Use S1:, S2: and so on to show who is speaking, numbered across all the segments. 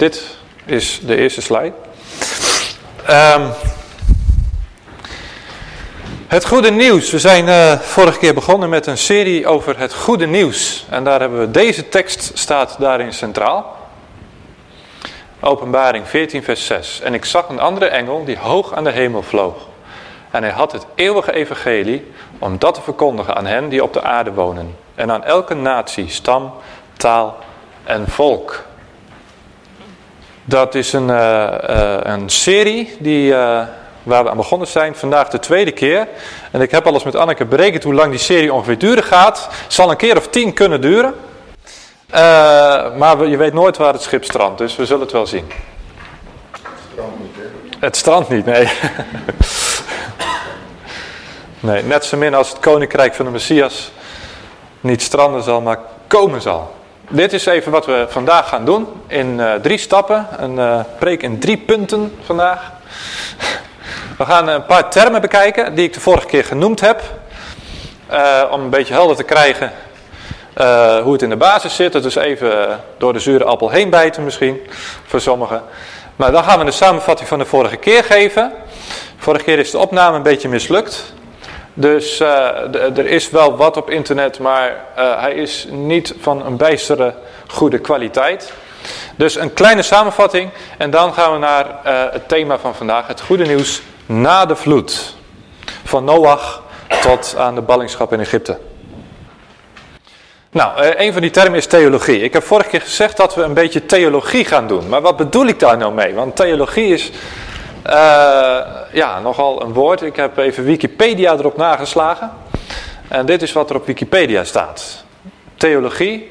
S1: Dit is de eerste slide. Ehm, het goede nieuws. We zijn uh, vorige keer begonnen met een serie over het goede nieuws. En daar hebben we deze tekst staat daarin centraal. Openbaring 14 vers 6. En ik zag een andere engel die hoog aan de hemel vloog. En hij had het eeuwige evangelie om dat te verkondigen aan hen die op de aarde wonen. En aan elke natie, stam, taal en volk. Dat is een, uh, uh, een serie die, uh, waar we aan begonnen zijn. Vandaag de tweede keer. En ik heb al eens met Anneke berekend hoe lang die serie ongeveer duren gaat. Zal een keer of tien kunnen duren. maar je weet nooit waar het schip strandt, dus we zullen het wel zien.
S2: Het strand niet, hè?
S1: Het niet, nee. nee, net zo min als het koninkrijk van de Messias niet stranden zal, maar komen zal. Dit is even wat we vandaag gaan doen. In uh, drie stappen. Een uh, preek in drie punten vandaag. We gaan een paar termen bekijken die ik de vorige keer genoemd heb. Uh, om een beetje helder te krijgen hoe het in de basis zit. Dus even door de zure appel heen bijten misschien. Voor sommigen. Maar dan gaan we de samenvatting van de vorige keer geven. Vorige keer is de opname een beetje mislukt. Dus uh, er is wel wat op internet, maar uh, hij is niet van een bijstere goede kwaliteit. Dus een kleine samenvatting en dan gaan we naar uh, het thema van vandaag, het goede nieuws na de vloed. Van Noach tot aan de ballingschap in Egypte. Nou, een van die termen is theologie. Ik heb vorige keer gezegd dat we een beetje theologie gaan doen. Maar wat bedoel ik daar nou mee? Want theologie is ja, nogal een woord. Ik heb even Wikipedia erop nageslagen. En dit is wat er op Wikipedia staat. Theologie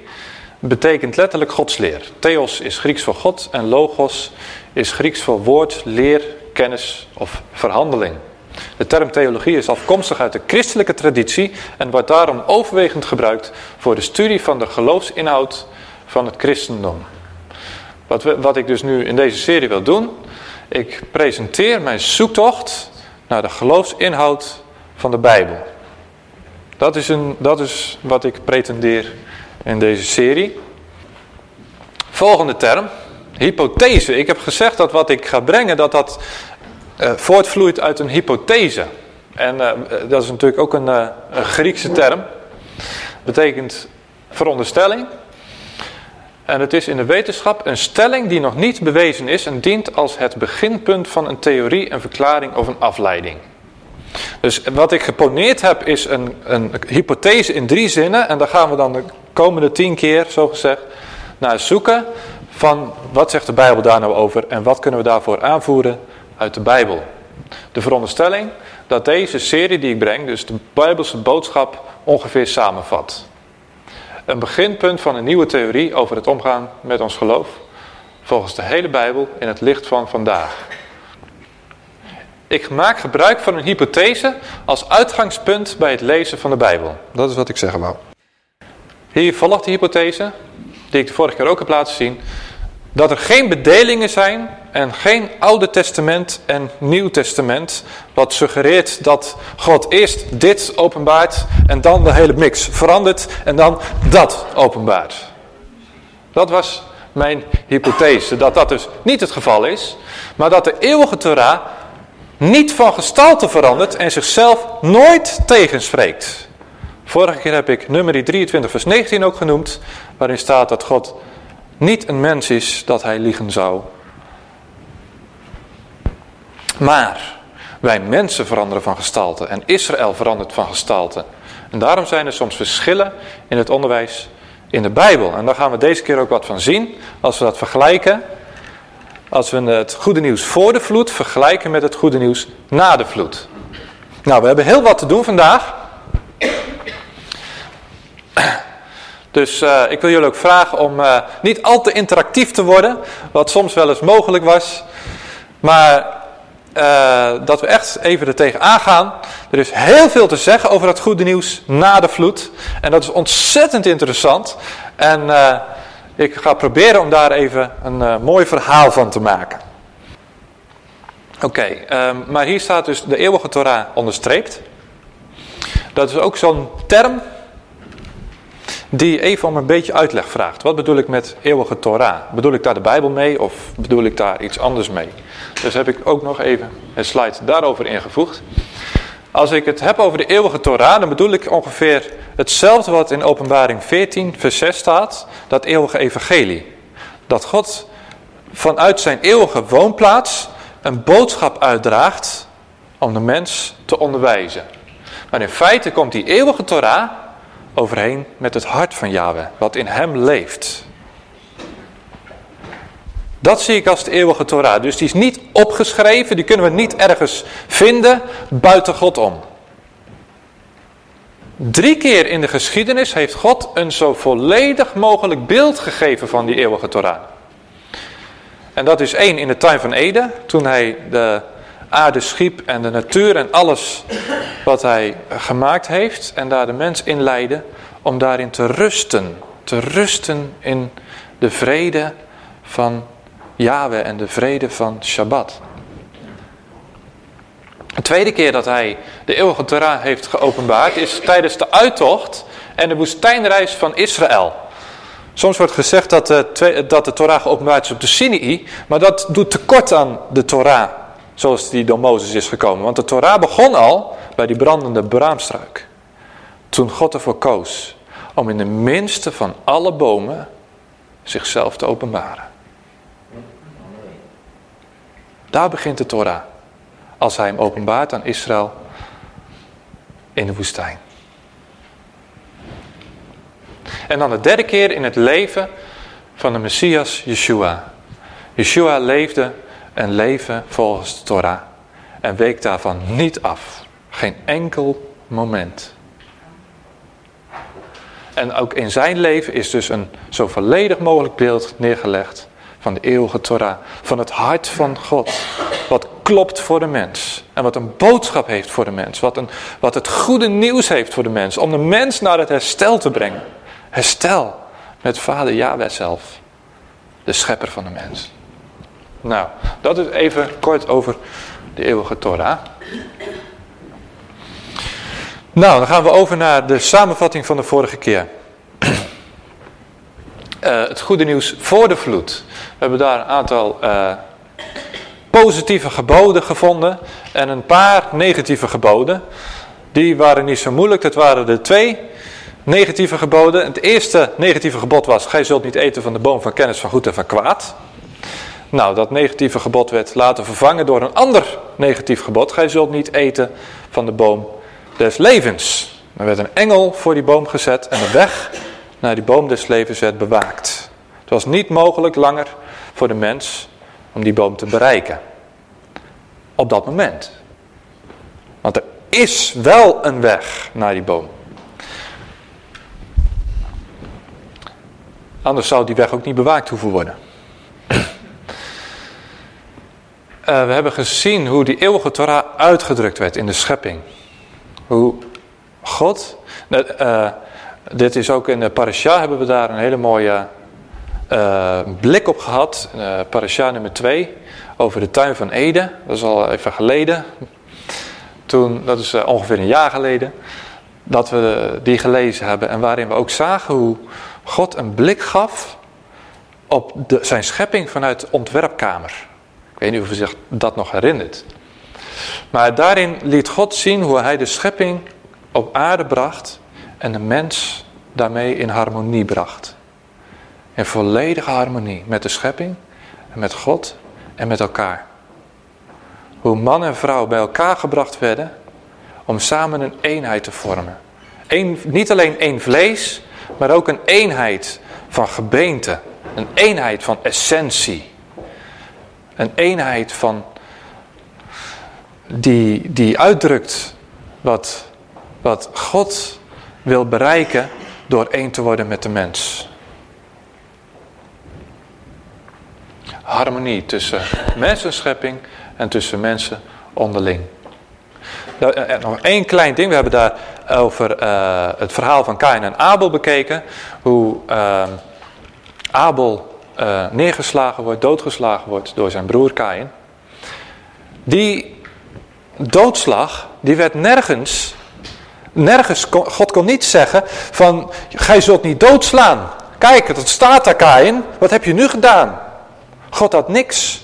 S1: betekent letterlijk godsleer. Theos is Grieks voor God en logos is Grieks voor woord, leer, kennis of verhandeling. De term theologie is afkomstig uit de christelijke traditie en wordt daarom overwegend gebruikt voor de studie van de geloofsinhoud van het christendom. Wat, wat ik dus nu in deze serie wil doen, ik presenteer mijn zoektocht naar de geloofsinhoud van de Bijbel. Dat is, een, dat is wat ik pretendeer in deze serie. Volgende term, hypothese. Ik heb gezegd dat wat ik ga brengen, dat dat uh, voortvloeit uit een hypothese. En uh, dat is natuurlijk ook een, een Griekse term. Betekent veronderstelling. En het is in de wetenschap een stelling die nog niet bewezen is en dient als het beginpunt van een theorie, een verklaring of een afleiding. Dus wat ik geponeerd heb is een, een hypothese in drie zinnen en daar gaan we dan de komende tien keer, zo gezegd, naar zoeken van wat zegt de Bijbel daar nou over en wat kunnen we daarvoor aanvoeren uit de Bijbel. De veronderstelling dat deze serie die ik breng, dus de Bijbelse boodschap, ongeveer samenvat. Een beginpunt van een nieuwe theorie over het omgaan met ons geloof. Volgens de hele Bijbel in het licht van vandaag. Ik maak gebruik van een hypothese als uitgangspunt bij het lezen van de Bijbel. Dat is wat ik zeggen wou. Hier volgt de hypothese, die ik de vorige keer ook heb laten zien. Dat er geen bedelingen zijn en geen Oude Testament en Nieuw Testament. Wat suggereert dat God eerst dit openbaart en dan de hele mix verandert en dan dat openbaart. Dat was mijn hypothese, dat dat dus niet het geval is. Maar dat de eeuwige Torah niet van gestalte verandert en zichzelf nooit tegenspreekt. Vorige keer heb ik nummer 23 vers 19 ook genoemd, waarin staat dat God niet een mens is dat hij liegen zou. Maar wij mensen veranderen van gestalte en Israël verandert van gestalte. En daarom zijn er soms verschillen in het onderwijs in de Bijbel. En daar gaan we deze keer ook wat van zien. Als we dat vergelijken. Als we het goede nieuws voor de vloed vergelijken met het goede nieuws na de vloed. Nou, we hebben heel wat te doen vandaag. Dus uh, ik wil jullie ook vragen om uh, niet al te interactief te worden. Wat soms wel eens mogelijk was. Maar uh, dat we echt even er tegenaan gaan. Er is heel veel te zeggen over het goede nieuws na de vloed. En dat is ontzettend interessant. En ik ga proberen om daar even een mooi verhaal van te maken. Oké, um, maar hier staat dus de eeuwige Torah onderstreept. Dat is ook zo'n term die even om een beetje uitleg vraagt. Wat bedoel ik met eeuwige Torah? Bedoel ik daar de Bijbel mee of bedoel ik daar iets anders mee? Dus heb ik ook nog even een slide daarover ingevoegd. Als ik het heb over de eeuwige Torah, dan bedoel ik ongeveer hetzelfde wat in openbaring 14 vers 6 staat. Dat eeuwige evangelie. Dat God vanuit zijn eeuwige woonplaats een boodschap uitdraagt om de mens te onderwijzen. Maar in feite komt die eeuwige Torah overheen met het hart van Yahweh, wat in hem leeft. Dat zie ik als de eeuwige Torah. Dus die is niet opgeschreven, die kunnen we niet ergens vinden buiten God om. Drie keer in de geschiedenis heeft God een zo volledig mogelijk beeld gegeven van die eeuwige Torah. En dat is één in de tuin van Eden, toen hij de aarde schiep en de natuur en alles wat hij gemaakt heeft. En daar de mens in leidde om daarin te rusten. Te rusten in de vrede van Yahweh en de vrede van Shabbat. De tweede keer dat hij de eeuwige Torah heeft geopenbaard is tijdens de uittocht en de woestijnreis van Israël. Soms wordt gezegd dat de, dat de Torah geopenbaard is op de Sinai, maar dat doet tekort aan de Torah zoals die door Mozes is gekomen. Want de Torah begon al bij die brandende braamstruik. Toen God ervoor koos om in de minste van alle bomen zichzelf te openbaren. Daar begint de Torah. Als hij hem openbaart aan Israël in de woestijn. En dan de derde keer in het leven van de Messias Yeshua. Yeshua leefde een leven volgens de Torah en week daarvan niet af. Geen enkel moment. En ook in zijn leven is dus een zo volledig mogelijk beeld neergelegd van de eeuwige Torah. Van het hart van God. Wat klopt voor de mens. En wat een boodschap heeft voor de mens. Wat, een, wat het goede nieuws heeft voor de mens. Om de mens naar het herstel te brengen. Herstel met vader Yahweh zelf. De schepper van de mens. Nou, dat is even kort over de eeuwige Torah. Nou, dan gaan we over naar de samenvatting van de vorige keer. Uh, het goede nieuws voor de vloed. We hebben daar een aantal uh, positieve geboden gevonden en een paar negatieve geboden. Die waren niet zo moeilijk, dat waren de twee negatieve geboden. Het eerste negatieve gebod was, gij zult niet eten van de boom van kennis van goed en van kwaad. Nou, dat negatieve gebod werd later vervangen door een ander negatief gebod. Gij zult niet eten van de boom des levens. Er werd een engel voor die boom gezet en de weg naar die boom des levens werd bewaakt. Het was niet mogelijk langer voor de mens om die boom te bereiken. Op dat moment. Want er is wel een weg naar die boom. Anders zou die weg ook niet bewaakt hoeven worden. Uh, we hebben gezien hoe die eeuwige Torah uitgedrukt werd in de schepping. Hoe God, uh, dit is ook in de parasha hebben we daar een hele mooie uh, blik op gehad. parasha nummer 2 over de tuin van Eden. Dat is al even geleden. Toen, dat is ongeveer een jaar geleden. Dat we die gelezen hebben. En waarin we ook zagen hoe God een blik gaf op de, zijn schepping vanuit de ontwerpkamer. Ik weet niet of u zich dat nog herinnert. Maar daarin liet God zien hoe hij de schepping op aarde bracht en de mens daarmee in harmonie bracht. In volledige harmonie met de schepping en met God en met elkaar. Hoe man en vrouw bij elkaar gebracht werden om samen een eenheid te vormen. Niet alleen één vlees, maar ook een eenheid van gebeente. Een eenheid van essentie. Een eenheid van die, die uitdrukt wat, wat God wil bereiken door één te worden met de mens. Harmonie tussen mens en tussen mensen onderling. Nou, en nog één klein ding. We hebben daar over uh, het verhaal van Kain en Abel bekeken. Hoe uh, Abel uh, neergeslagen wordt, doodgeslagen wordt door zijn broer Kain. Die doodslag, die werd nergens Nergens, God kon niet zeggen van, gij zult niet doodslaan. Kijk, het staat daar Kain, wat heb je nu gedaan? God had niks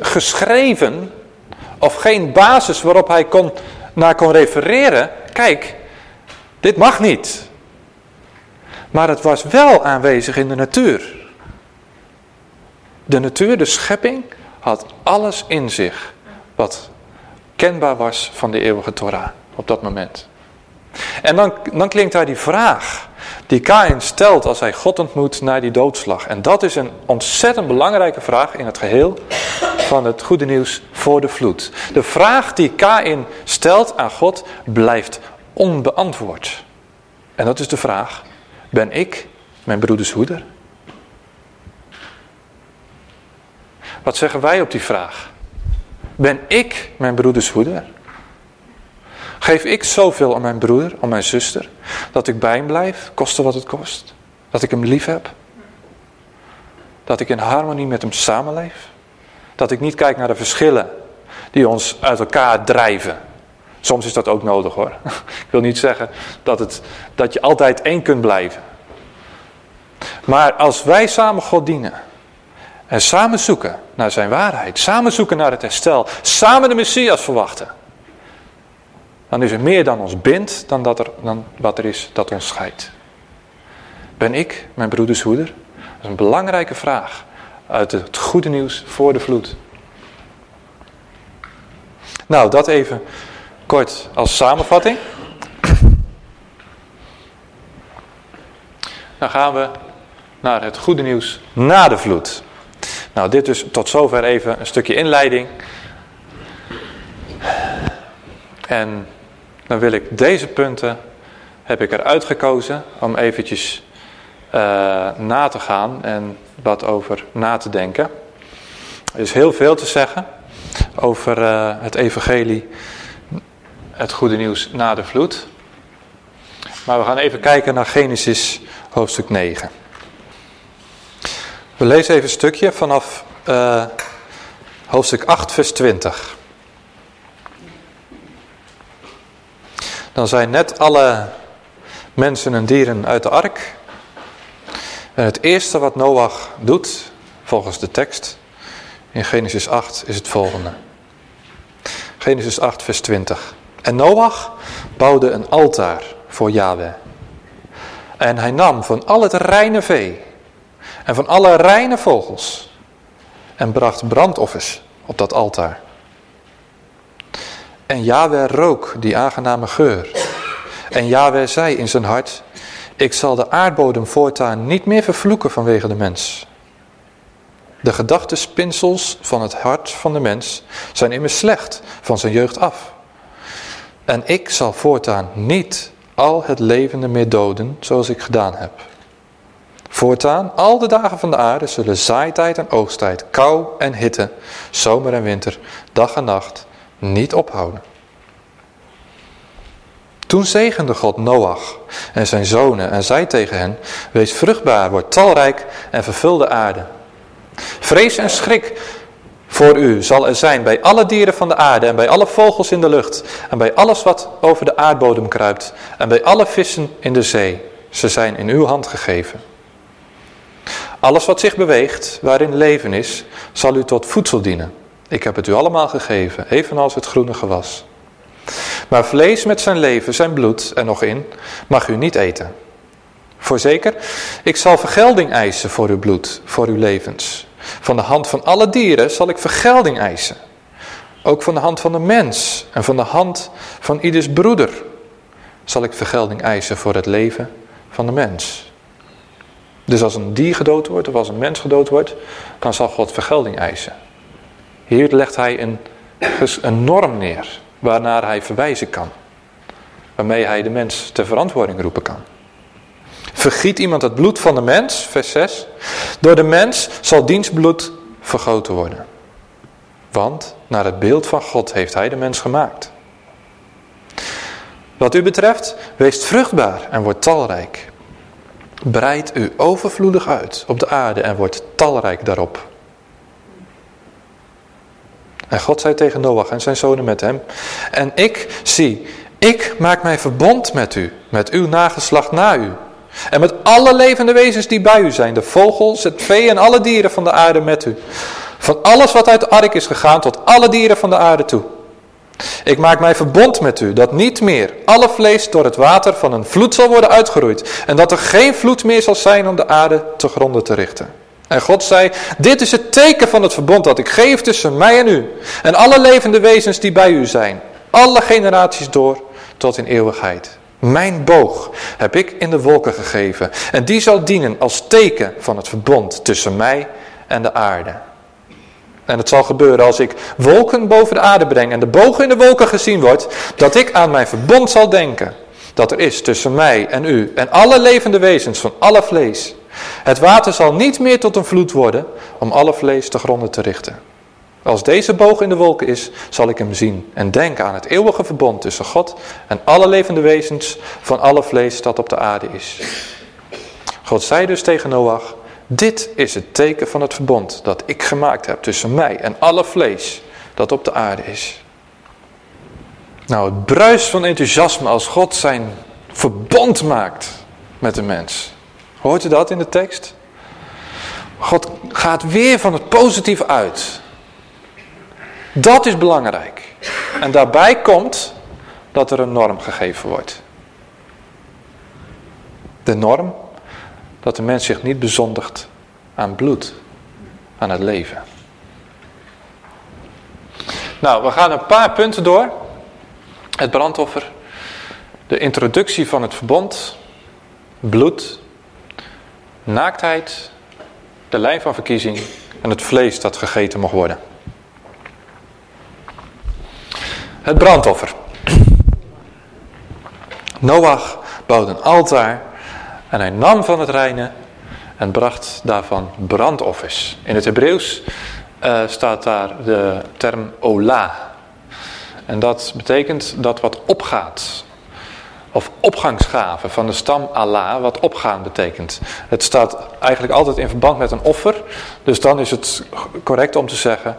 S1: geschreven of geen basis waarop hij kon, naar kon refereren. Kijk, dit mag niet. Maar het was wel aanwezig in de natuur. De natuur, de schepping, had alles in zich wat kenbaar was van de eeuwige Torah op dat moment. En dan, dan klinkt daar die vraag die Kain stelt als hij God ontmoet naar die doodslag. En dat is een ontzettend belangrijke vraag in het geheel van het goede nieuws voor de vloed. De vraag die Kain stelt aan God blijft onbeantwoord. En dat is de vraag, ben ik mijn broeders hoeder? Wat zeggen wij op die vraag? Ben ik mijn broeders hoeder? Geef ik zoveel aan mijn broer, aan mijn zuster, dat ik bij hem blijf, koste wat het kost? Dat ik hem lief heb? Dat ik in harmonie met hem samenleef? Dat ik niet kijk naar de verschillen die ons uit elkaar drijven. Soms is dat ook nodig hoor. Ik wil niet zeggen dat, het, dat je altijd één kunt blijven. Maar als wij samen God dienen en samen zoeken naar zijn waarheid, samen zoeken naar het herstel, samen de Messias verwachten, dan is er meer dan ons bindt dan, dat er, dan wat er is dat ons scheidt. Ben ik mijn broeders hoeder? Dat is een belangrijke vraag uit het goede nieuws voor de vloed. Nou, dat even kort als samenvatting. Dan gaan we naar het goede nieuws na de vloed. Nou, dit is tot zover even een stukje inleiding. En dan wil ik deze punten, heb ik eruit gekozen om eventjes uh, na te gaan en wat over na te denken. Er is heel veel te zeggen over uh, het evangelie, het goede nieuws na de vloed. Maar we gaan even kijken naar Genesis hoofdstuk 9. We lezen even een stukje vanaf uh, hoofdstuk 8 vers 20. Dan zijn net alle mensen en dieren uit de ark. En het eerste wat Noach doet, volgens de tekst, in Genesis 8, is het volgende. Genesis 8, vers 20. En Noach bouwde een altaar voor Yahweh. En hij nam van al het reine vee en van alle reine vogels en bracht brandoffers op dat altaar. En Yahweh rook die aangename geur. En Yahweh zei in zijn hart, ik zal de aardbodem voortaan niet meer vervloeken vanwege de mens. De gedachtespinsels van het hart van de mens zijn immers slecht van zijn jeugd af. En ik zal voortaan niet al het levende meer doden zoals ik gedaan heb. Voortaan, al de dagen van de aarde zullen zaaitijd en oogsttijd, kou en hitte, zomer en winter, dag en nacht, niet ophouden. Toen zegende God Noach en zijn zonen en zei tegen hen, wees vruchtbaar, word talrijk en vervul de aarde. Vrees en schrik voor u zal er zijn bij alle dieren van de aarde en bij alle vogels in de lucht en bij alles wat over de aardbodem kruipt en bij alle vissen in de zee. Ze zijn in uw hand gegeven. Alles wat zich beweegt, waarin leven is, zal u tot voedsel dienen. Ik heb het u allemaal gegeven, evenals het groene gewas. Maar vlees met zijn leven, zijn bloed er nog in, mag u niet eten. Voorzeker, ik zal vergelding eisen voor uw bloed, voor uw levens. Van de hand van alle dieren zal ik vergelding eisen. Ook van de hand van de mens en van de hand van ieders broeder zal ik vergelding eisen voor het leven van de mens. Dus als een dier gedood wordt of als een mens gedood wordt, dan zal God vergelding eisen. Hier legt hij een, een norm neer waarnaar hij verwijzen kan. Waarmee hij de mens ter verantwoording roepen kan. Vergiet iemand het bloed van de mens, vers 6. Door de mens zal diens bloed vergoten worden. Want naar het beeld van God heeft hij de mens gemaakt. Wat u betreft, wees vruchtbaar en word talrijk. Breid u overvloedig uit op de aarde en word talrijk daarop. En God zei tegen Noach en zijn zonen met hem. En ik zie Ik maak mijn verbond met u, met uw nageslacht na u. En met alle levende wezens die bij u zijn, de vogels, het vee en alle dieren van de aarde met u. Van alles wat uit de ark is gegaan tot alle dieren van de aarde toe. Ik maak mijn verbond met u, dat niet meer alle vlees door het water van een vloed zal worden uitgeroeid. En dat er geen vloed meer zal zijn om de aarde te gronden te richten. En God zei, dit is het teken van het verbond dat ik geef tussen mij en u. En alle levende wezens die bij u zijn. Alle generaties door tot in eeuwigheid. Mijn boog heb ik in de wolken gegeven. En die zal dienen als teken van het verbond tussen mij en de aarde. En het zal gebeuren als ik wolken boven de aarde breng en de boog in de wolken gezien wordt, dat ik aan mijn verbond zal denken. Dat er is tussen mij en u en alle levende wezens van alle vlees. Het water zal niet meer tot een vloed worden om alle vlees te gronden te richten. Als deze boog in de wolken is, zal ik hem zien en denken aan het eeuwige verbond tussen God en alle levende wezens van alle vlees dat op de aarde is. God zei dus tegen Noach, dit is het teken van het verbond dat ik gemaakt heb tussen mij en alle vlees dat op de aarde is. Nou, het bruis van enthousiasme als God zijn verbond maakt met de mens. Hoort u dat in de tekst? God gaat weer van het positieve uit. Dat is belangrijk. En daarbij komt dat er een norm gegeven wordt. De norm dat de mens zich niet bezondigt aan bloed, aan het leven. Nou, we gaan een paar punten door. Het brandoffer, de introductie van het verbond, bloed, naaktheid, de lijn van verkiezing en het vlees dat gegeten mag worden. Het brandoffer. Noach bouwde een altaar en hij nam van het reine en bracht daarvan brandoffers. In het Hebreeuws uh, staat daar de term ola. En dat betekent dat wat opgaat. Of opgangsgave van de stam Allah, wat opgaan betekent. Het staat eigenlijk altijd in verband met een offer. Dus dan is het correct om te zeggen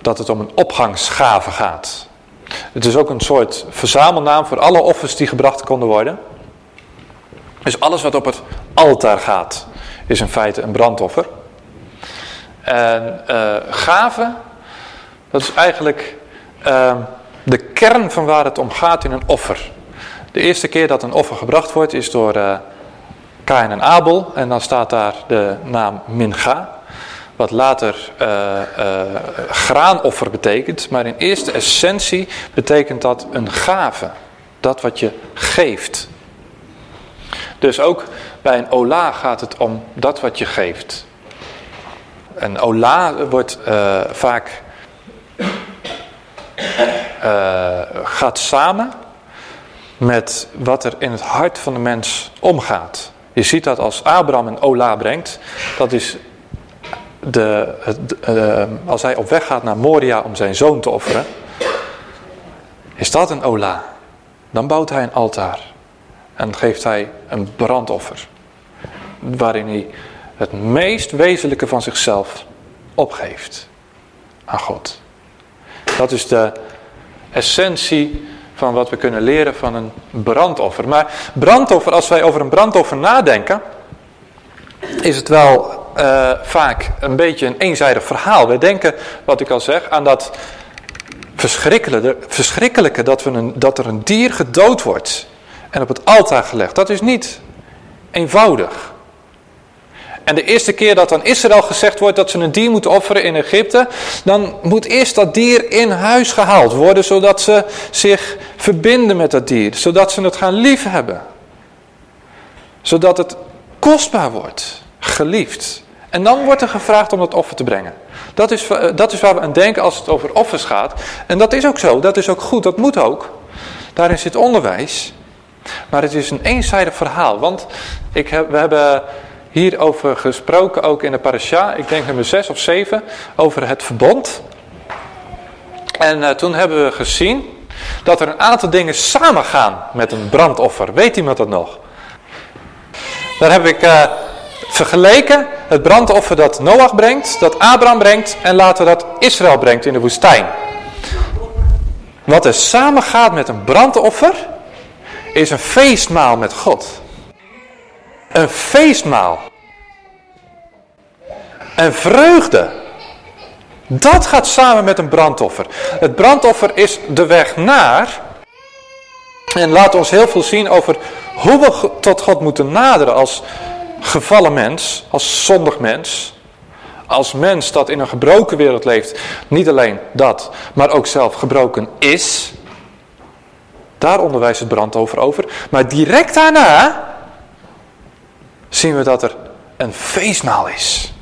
S1: dat het om een opgangsgave gaat. Het is ook een soort verzamelnaam voor alle offers die gebracht konden worden. Dus alles wat op het altaar gaat, is in feite een brandoffer. En uh, gave, dat is eigenlijk uh, de kern van waar het om gaat in een offer. De eerste keer dat een offer gebracht wordt is door uh, Kain en Abel. En dan staat daar de naam Mincha. Wat later graanoffer betekent. Maar in eerste essentie betekent dat een gave. Dat wat je geeft. Dus ook bij een ola gaat het om dat wat je geeft. Een ola wordt uh, vaak uh, gaat samen met wat er in het hart van de mens omgaat. Je ziet dat als Abraham een ola brengt, dat is de, het, uh, als hij op weg gaat naar Moria om zijn zoon te offeren, is dat een ola. Dan bouwt hij een altaar. En geeft hij een brandoffer. Waarin hij het meest wezenlijke van zichzelf opgeeft aan God. Dat is de essentie van wat we kunnen leren van een brandoffer. Maar brandoffer, als wij over een brandoffer nadenken, is het wel uh, vaak een beetje een eenzijdig verhaal. We denken, wat ik al zeg, aan dat verschrikkelijke, verschrikkelijke dat, we een, dat er een dier gedood wordt en op het altaar gelegd. Dat is niet eenvoudig. En de eerste keer dat aan Israël gezegd wordt dat ze een dier moeten offeren in Egypte, dan moet eerst dat dier in huis gehaald worden, zodat ze zich verbinden met dat dier, zodat ze het gaan liefhebben. Zodat het kostbaar wordt, geliefd. En dan wordt er gevraagd om dat offer te brengen. Dat is, eh, dat is waar we aan denken als het over offers gaat. En dat is ook zo, dat is ook goed, dat moet ook. Daarin zit onderwijs. Maar het is een eenzijdig verhaal. Want ik heb, we hebben hierover gesproken ook in de parasha. Ik denk nummer 6 of 7. Over het verbond. En uh, toen hebben we gezien dat er een aantal dingen samengaan met een brandoffer. Weet iemand dat nog? Daar heb ik uh, vergeleken het brandoffer dat Noach brengt, dat Abraham brengt en later dat Israël brengt in de woestijn. Wat er samengaat met een brandoffer is een feestmaal met God. Een feestmaal. En vreugde. Dat gaat samen met een brandoffer. Het brandoffer is de weg naar. En laat ons heel veel zien over hoe we tot God moeten naderen als gevallen mens, als zondig mens. Als mens dat in een gebroken wereld leeft, niet alleen dat, maar ook zelf gebroken is. Daar onderwijst het brandoffer over. Maar direct daarna zien we dat er een feestmaal is.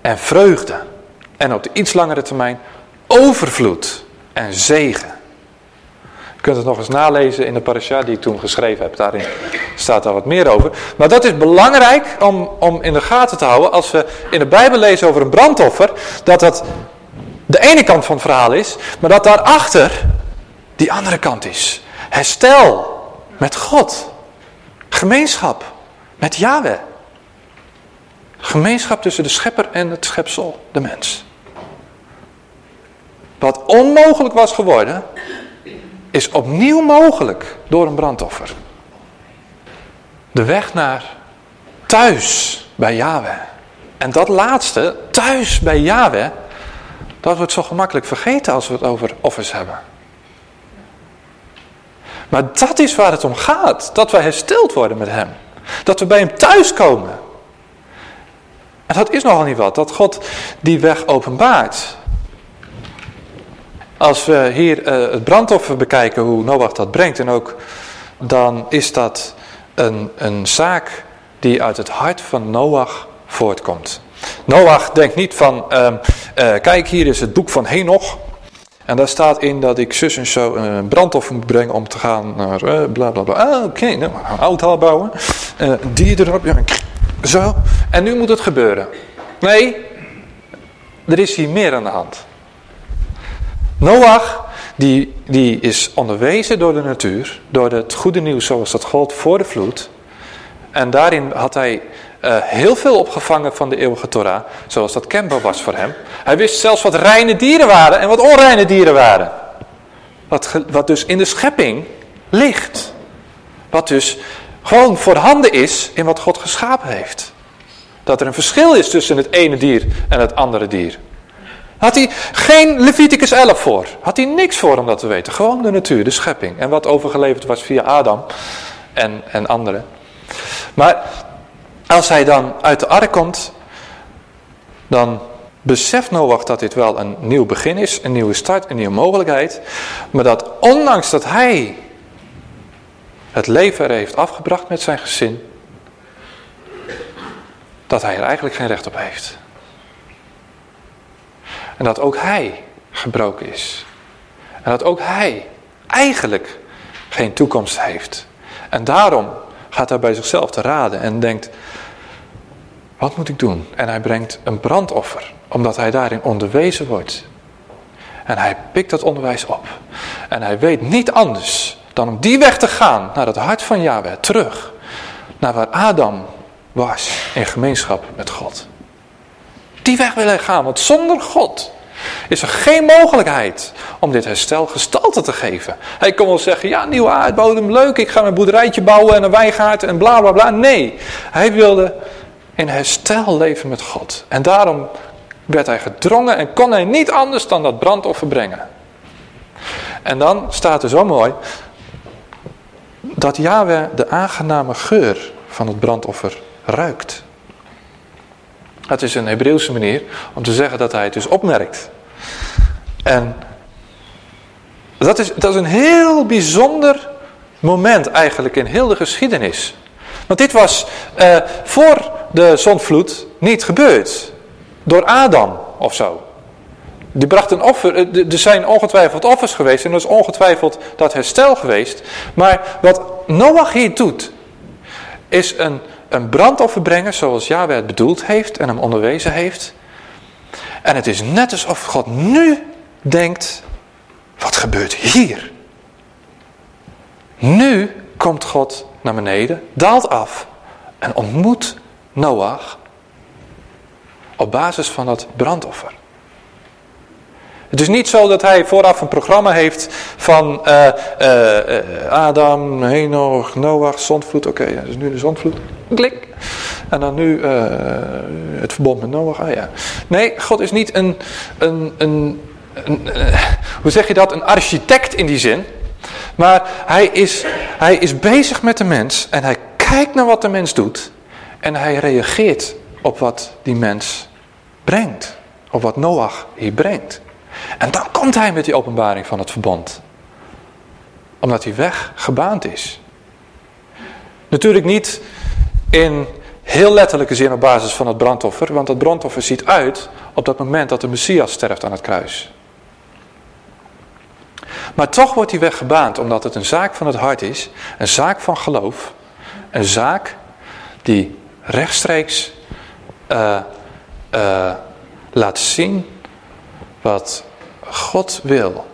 S1: En vreugde. En op de iets langere termijn overvloed en zegen. Je kunt het nog eens nalezen in de parasha die ik toen geschreven heb. Daarin staat daar wat meer over. Maar dat is belangrijk om, om in de gaten te houden. Als we in de Bijbel lezen over een brandoffer. Dat dat de ene kant van het verhaal is. Maar dat daarachter die andere kant is. Herstel met God. Gemeenschap met Yahweh. Gemeenschap tussen de schepper en het schepsel, de mens. Wat onmogelijk was geworden, is opnieuw mogelijk door een brandoffer. De weg naar thuis bij Yahweh. En dat laatste, thuis bij Yahweh, dat wordt zo gemakkelijk vergeten als we het over offers hebben. Maar dat is waar het om gaat. Dat wij hersteld worden met hem. Dat we bij hem thuiskomen. En dat is nogal niet wat. Dat God die weg openbaart. Als we hier uh, het brandoffer bekijken, hoe Noach dat brengt. En ook dan is dat een, een zaak die uit het hart van Noach voortkomt. Noach denkt niet van, uh, uh, kijk hier is het boek van Henoch. En daar staat in dat ik zus en zo een brandoffer moet brengen om te gaan naar uh, bla bla bla. Ah, oké, okay, nou, een bouwen. Uh, die erop, ja, zo. En nu moet het gebeuren. Nee, er is hier meer aan de hand. Noach, die, die is onderwezen door de natuur, door het goede nieuws zoals dat gold voor de vloed. En daarin had hij uh, heel veel opgevangen van de eeuwige Torah, zoals dat kenbaar was voor hem. Hij wist zelfs wat reine dieren waren en wat onreine dieren waren. Wat, wat dus in de schepping ligt. Wat dus gewoon voorhanden is in wat God geschapen heeft. Dat er een verschil is tussen het ene dier en het andere dier. Had hij geen Leviticus 11 voor. Had hij niks voor om dat te weten. Gewoon de natuur, de schepping. En wat overgeleverd was via Adam en, en anderen. Maar als hij dan uit de ark komt, dan beseft Noach dat dit wel een nieuw begin is, een nieuwe start, een nieuwe mogelijkheid. Maar dat ondanks dat hij het leven er heeft afgebracht met zijn gezin, dat hij er eigenlijk geen recht op heeft. En dat ook hij gebroken is. En dat ook hij eigenlijk geen toekomst heeft. En daarom gaat hij bij zichzelf te raden en denkt, wat moet ik doen? En hij brengt een brandoffer, omdat hij daarin onderwezen wordt. En hij pikt dat onderwijs op. En hij weet niet anders dan om die weg te gaan naar het hart van Yahweh, terug. Naar waar Adam was in gemeenschap met God. Die weg wil hij gaan, want zonder God is er geen mogelijkheid om dit herstel gestalte te geven. Hij kon wel zeggen, ja, nieuwe aardbodem, leuk, ik ga mijn boerderijtje bouwen en een wijngaard en bla bla bla. Nee, hij wilde in herstel leven met God. En daarom werd hij gedrongen en kon hij niet anders dan dat brandoffer brengen. En dan staat er zo mooi dat Yahweh de aangename geur van het brandoffer ruikt. Het is een Hebreeuwse manier om te zeggen dat hij het dus opmerkt. En dat is, dat is een heel bijzonder moment eigenlijk in heel de geschiedenis. Want dit was uh, voor de zondvloed niet gebeurd. Door Adam of zo. Die bracht een offer, eh, er zijn ongetwijfeld offers geweest en er is ongetwijfeld dat herstel geweest. Maar wat Noach hier doet, is een, een brandoffer brengen zoals Yahweh het bedoeld heeft en hem onderwezen heeft. En het is net alsof God nu denkt, wat gebeurt hier? Nu komt God naar beneden, daalt af en ontmoet Noach op basis van dat brandoffer. Het is niet zo dat hij vooraf een programma heeft van uh, uh, Adam, Henoch, Noach, zondvloed. Oké, okay, ja, dus nu de zondvloed. Klik. En dan nu het verbond met Noach. Ah ja. Nee, God is niet een, een, een, een hoe zeg je dat, een architect in die zin. Maar hij is, hij is bezig met de mens en hij kijkt naar wat de mens doet. En hij reageert op wat die mens brengt. Op wat Noach hier brengt. En dan komt hij met die openbaring van het verbond. Omdat die weg gebaand is. Natuurlijk niet in heel letterlijke zin op basis van het brandoffer. Want het brandoffer ziet uit op dat moment dat de Messias sterft aan het kruis. Maar toch wordt die weg gebaand omdat het een zaak van het hart is. Een zaak van geloof. Een zaak die rechtstreeks uh, uh, laat zien wat God wil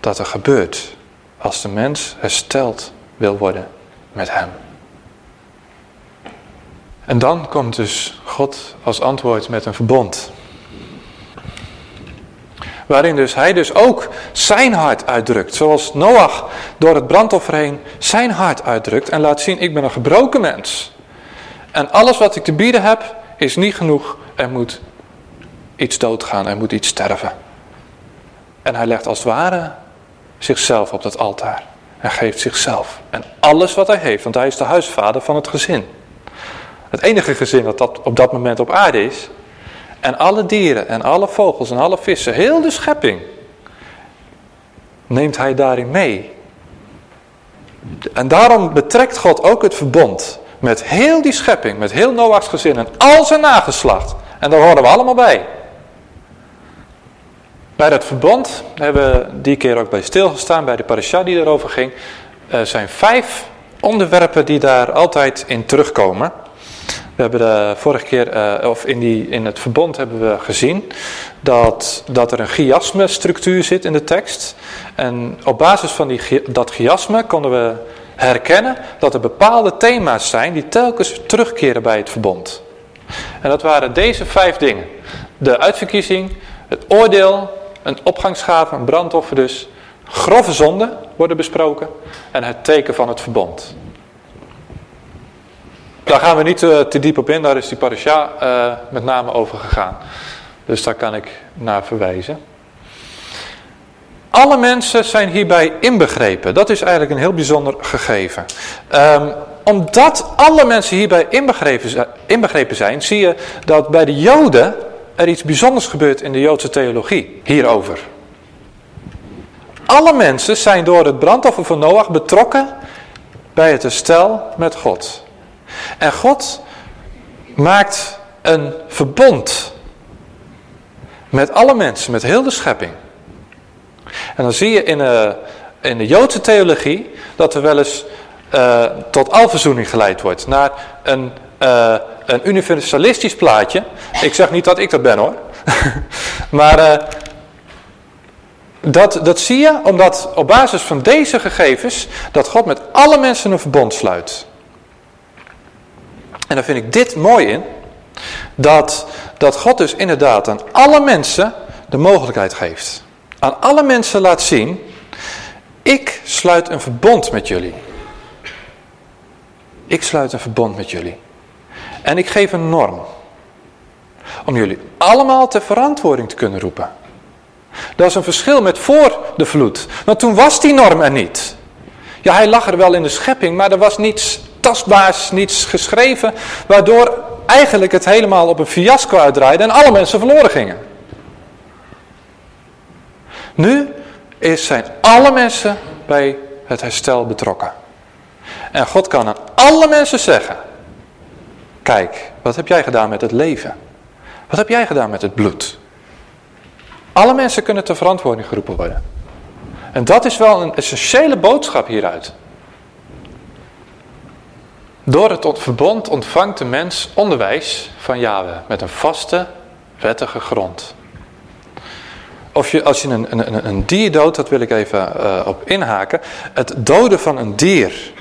S1: dat er gebeurt als de mens hersteld wil worden met hem. En dan komt dus God als antwoord met een verbond. Waarin dus hij dus ook zijn hart uitdrukt. Zoals Noach door het brandoffer heen zijn hart uitdrukt. En laat zien, ik ben een gebroken mens. En alles wat ik te bieden heb, is niet genoeg. Er moet iets doodgaan, er moet iets sterven. En hij legt als het ware zichzelf op dat altaar. Hij geeft zichzelf. En alles wat hij heeft, want hij is de huisvader van het gezin. Het enige gezin dat, dat op dat moment op aarde is. En alle dieren en alle vogels en alle vissen, heel de schepping, neemt hij daarin mee. En daarom betrekt God ook het verbond met heel die schepping, met heel Noachs gezin en al zijn nageslacht. En daar horen we allemaal bij. Bij dat verbond hebben we die keer ook bij stilgestaan, bij de parasha die erover ging. Er zijn vijf onderwerpen die daar altijd in terugkomen. We hebben de vorige keer, uh, of in, die, in het verbond hebben we gezien dat, dat er een chiasme structuur zit in de tekst. En op basis van die, dat chiasme konden we herkennen dat er bepaalde thema's zijn die telkens terugkeren bij het verbond. En dat waren deze vijf dingen. De uitverkiezing, het oordeel, een opgangsgave, een brandoffer dus. Grove zonden worden besproken en het teken van het verbond. Daar gaan we niet te, te diep op in, daar is die parasha uh, met name over gegaan. Dus daar kan ik naar verwijzen. Alle mensen zijn hierbij inbegrepen. Dat is eigenlijk een heel bijzonder gegeven. Um, omdat alle mensen hierbij inbegrepen, inbegrepen zijn, zie je dat bij de Joden er iets bijzonders gebeurt in de Joodse theologie hierover. Alle mensen zijn door het brandoffer van Noach betrokken bij het herstel met God. En God maakt een verbond met alle mensen, met heel de schepping. En dan zie je in de, in de Joodse theologie dat er wel eens uh, tot alverzoening geleid wordt. Naar een, uh, een universalistisch plaatje. Ik zeg niet dat ik dat ben hoor. maar dat, dat zie je omdat op basis van deze gegevens dat God met alle mensen een verbond sluit. En dan vind ik dit mooi in. Dat, dat God dus inderdaad aan alle mensen de mogelijkheid geeft. Aan alle mensen laat zien. Ik sluit een verbond met jullie. Ik sluit een verbond met jullie. En ik geef een norm. Om jullie allemaal ter verantwoording te kunnen roepen. Dat is een verschil met voor de vloed. Want toen was die norm er niet. Ja, hij lag er wel in de schepping, maar er was niets tastbaars, niets geschreven, waardoor eigenlijk het helemaal op een fiasco uitdraaide en alle mensen verloren gingen. Nu is, zijn alle mensen bij het herstel betrokken. En God kan aan alle mensen zeggen, kijk, wat heb jij gedaan met het leven? Wat heb jij gedaan met het bloed? Alle mensen kunnen ter verantwoording geroepen worden. En dat is wel een essentiële boodschap hieruit. Door het verbond ontvangt de mens onderwijs van Yahweh met een vaste, wettige grond. Of je, als je een, een, een dier doodt, dat wil ik even uh, op inhaken. Het doden van een dier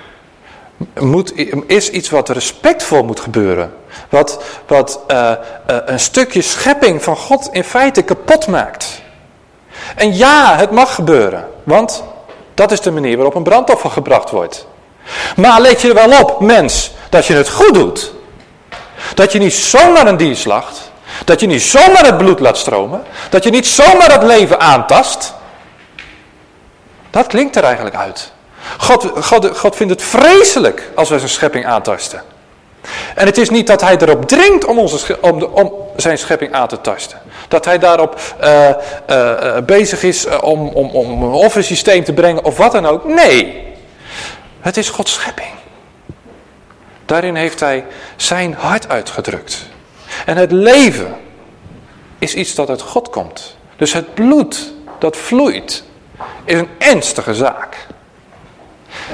S1: moet, is iets wat respectvol moet gebeuren. Wat, wat uh, uh, een stukje schepping van God in feite kapot maakt. En ja, het mag gebeuren, want dat is de manier waarop een brandoffer gebracht wordt. Maar let je wel op, mens, dat je het goed doet. Dat je niet zomaar een dier slacht. Dat je niet zomaar het bloed laat stromen. Dat je niet zomaar het leven aantast. Dat klinkt er eigenlijk uit. God, God, God vindt het vreselijk als wij zijn schepping aantasten. En het is niet dat hij erop dringt om, onze, om, de, om zijn schepping aan te tasten. Dat hij daarop uh, uh, bezig is om, om, om een offersysteem te brengen of wat dan ook. Nee, het is Gods schepping. Daarin heeft hij zijn hart uitgedrukt. En het leven is iets dat uit God komt. Dus het bloed dat vloeit is een ernstige zaak.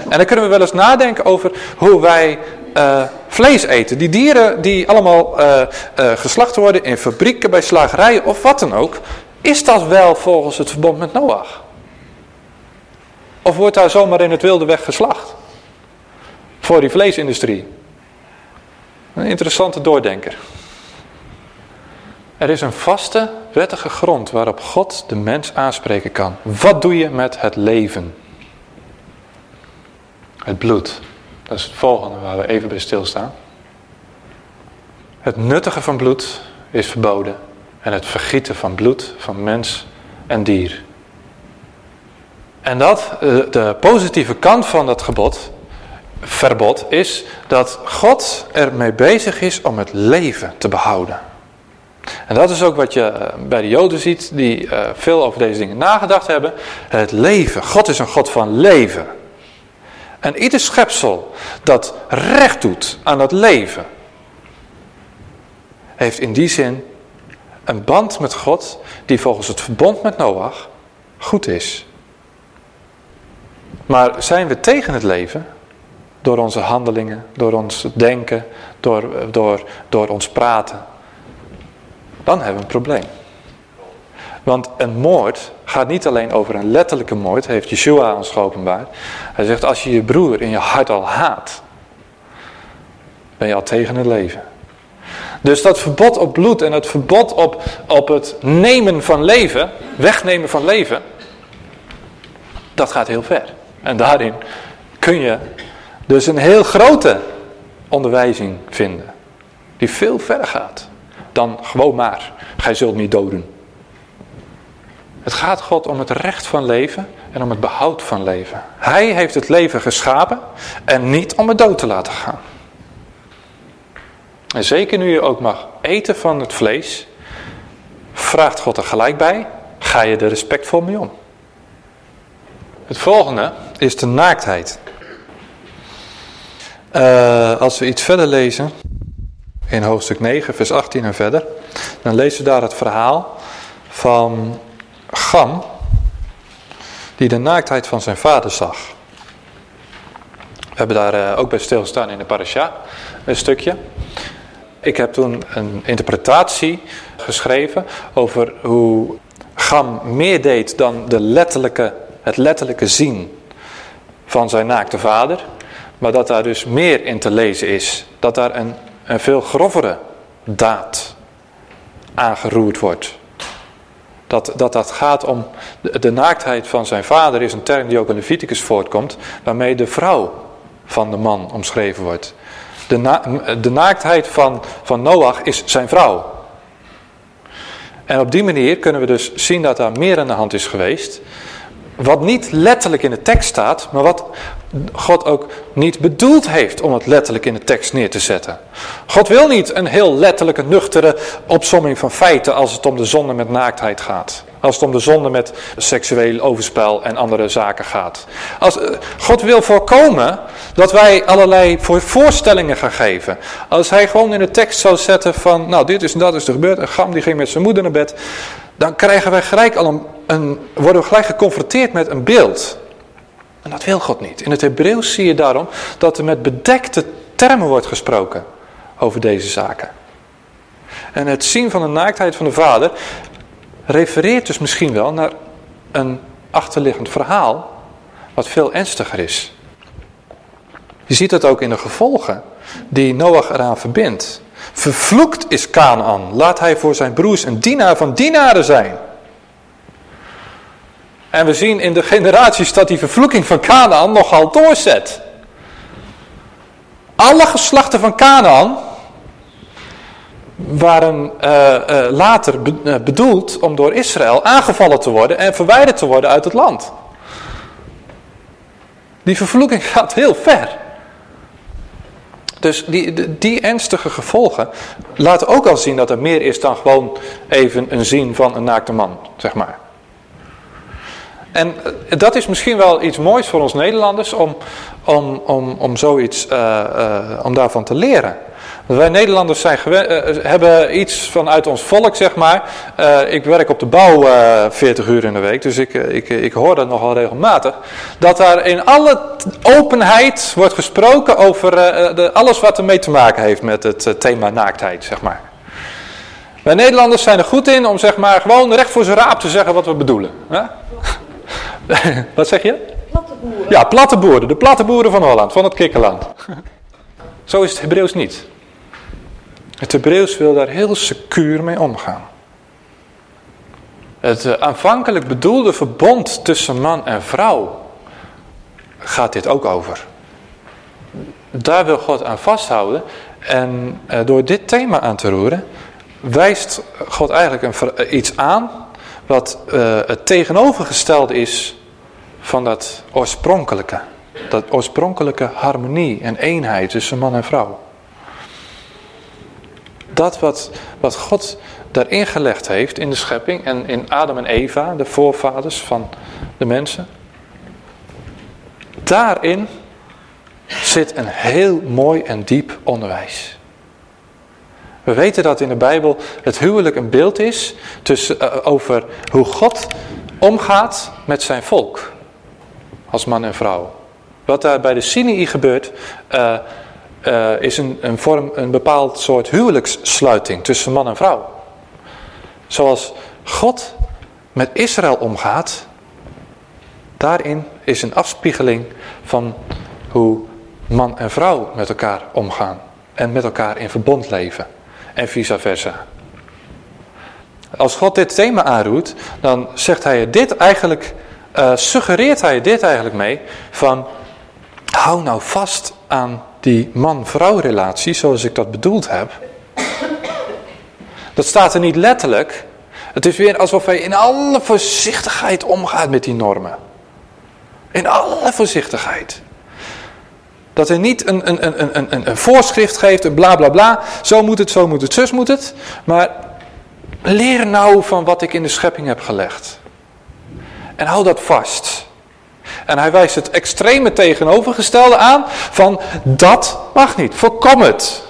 S1: En dan kunnen we wel eens nadenken over hoe wij uh, vlees eten. Die dieren die allemaal uh, uh, geslacht worden in fabrieken, bij slagerijen of wat dan ook. Is dat wel volgens het verbond met Noach? Of wordt daar zomaar in het wilde weg geslacht? Voor die vleesindustrie. Een interessante doordenker. Er is een vaste, wettige grond waarop God de mens aanspreken kan. Wat doe je met het leven? Het bloed. Dat is het volgende waar we even bij stilstaan. Het nuttige van bloed is verboden. En het vergieten van bloed van mens en dier. En dat, eh, de positieve kant van dat gebod, verbod, is dat God ermee bezig is om het leven te behouden. En dat is ook wat je eh, bij de Joden ziet, die uh, veel over deze dingen nagedacht hebben. Het leven. God is een God van leven. En ieder schepsel dat recht doet aan dat leven, heeft in die zin een band met God die volgens het verbond met Noach goed is. Maar zijn we tegen het leven? Door onze handelingen, door ons denken, door, door, door ons praten. Dan hebben we een probleem. Want een moord gaat niet alleen over een letterlijke moord, heeft Yeshua ons geopenbaard. Hij zegt, als je je broer in je hart al haat, ben je al tegen het leven. Dus dat verbod op bloed en het verbod op, op het nemen van leven, wegnemen van leven, dat gaat heel ver. En daarin kun je dus een heel grote onderwijzing vinden. Die veel verder gaat dan gewoon maar, gij zult niet doden. Het gaat God om het recht van leven en om het behoud van leven. Hij heeft het leven geschapen en niet om het dood te laten gaan. En zeker nu je ook mag eten van het vlees, vraagt God er gelijk bij, ga je er respectvol mee om. Het volgende is de naaktheid. Uh, als we iets verder lezen, in hoofdstuk 9, vers 18 en verder, dan lezen we daar het verhaal van Gam, die de naaktheid van zijn vader zag. We hebben daar uh, ook bij stilgestaan in de parasha, een stukje. Ik heb toen een interpretatie geschreven over hoe Gam meer deed dan de letterlijke, het letterlijke zien van zijn naakte vader. Maar dat daar dus meer in te lezen is. Dat daar een, een veel grovere daad aangeroerd wordt. Dat, dat dat gaat om de, naaktheid van zijn vader is een term die ook in Leviticus voortkomt. Waarmee de vrouw van de man omschreven wordt. De, na, de naaktheid van, van Noach is zijn vrouw. En op die manier kunnen we dus zien dat daar meer aan de hand is geweest. Wat niet letterlijk in de tekst staat, maar wat God ook niet bedoeld heeft om het letterlijk in de tekst neer te zetten. God wil niet een heel letterlijke, nuchtere opsomming van feiten als het om de zonde met naaktheid gaat. Als het om de zonde met seksueel overspel en andere zaken gaat. Als, eh, God wil voorkomen dat wij allerlei voorstellingen gaan geven. Als hij gewoon in de tekst zou zetten van, nou dit is en dat is er gebeurd. Een gam die ging met zijn moeder naar bed. Dan krijgen wij gelijk al een, worden we gelijk geconfronteerd met een beeld. En dat wil God niet. In het Hebreeuws zie je daarom dat er met bedekte termen wordt gesproken over deze zaken. En het zien van de naaktheid van de vader refereert dus misschien wel naar een achterliggend verhaal wat veel ernstiger is. Je ziet dat ook in de gevolgen die Noach eraan verbindt. Vervloekt is Canaan, laat hij voor zijn broers een dienaar van dienaren zijn. En we zien in de generaties dat die vervloeking van Canaan nogal doorzet. Alle geslachten van Canaan waren uh, uh, later be uh, bedoeld om door Israël aangevallen te worden en verwijderd te worden uit het land. Die vervloeking gaat heel ver. Dus die, die ernstige gevolgen laten ook al zien dat er meer is dan gewoon even een zien van een naakte man, zeg maar. En dat is misschien wel iets moois voor ons Nederlanders om, om, om, om zoiets, uh, uh, om daarvan te leren. Wij Nederlanders zijn uh, hebben iets vanuit ons volk, zeg maar. Uh, ik werk op de bouw uh, 40 uur in de week, dus ik, ik, ik hoor dat nogal regelmatig. Dat daar in alle openheid wordt gesproken over de, alles wat ermee te maken heeft met het thema naaktheid, zeg maar. Wij Nederlanders zijn er goed in om zeg maar gewoon recht voor zijn raap te zeggen wat we bedoelen. wat zeg je?
S3: Platte boeren.
S1: Ja, platte boeren. De platte boeren van Holland, van het kikkerland. Zo is het Hebreeuws niet. Het Hebreeuws wil daar heel secuur mee omgaan. Het uh, aanvankelijk bedoelde verbond tussen man en vrouw gaat dit ook over. Daar wil God aan vasthouden. En uh, door dit thema aan te roeren, wijst God eigenlijk een, uh, iets aan wat het tegenovergestelde is van dat oorspronkelijke. Dat oorspronkelijke harmonie en eenheid tussen man en vrouw. Dat wat, wat God daarin gelegd heeft in de schepping en in Adam en Eva, de voorvaders van de mensen. Daarin zit een heel mooi en diep onderwijs. We weten dat in de Bijbel het huwelijk een beeld is tussen, uh, over hoe God omgaat met zijn volk. Als man en vrouw. Wat daar bij de Sinai gebeurt, uh, uh, is een, een, vorm, een bepaald soort huwelijkssluiting tussen man en vrouw. Zoals God met Israël omgaat, daarin is een afspiegeling van hoe man en vrouw met elkaar omgaan. En met elkaar in verbond leven. En vice versa. Als God dit thema aanroept, dan zegt hij dit eigenlijk, uh, suggereert hij dit eigenlijk mee van hou nou vast aan die man-vrouw relatie zoals ik dat bedoeld heb. Dat staat er niet letterlijk. Het is weer alsof hij in alle voorzichtigheid omgaat met die normen. In alle voorzichtigheid. Dat hij niet een, een, een, een, een voorschrift geeft, een bla bla bla. Zo moet het, zo moet het, zus moet het. Maar leer nou van wat ik in de schepping heb gelegd. En hou dat vast. En hij wijst het extreme tegenovergestelde aan van dat mag niet, voorkom het.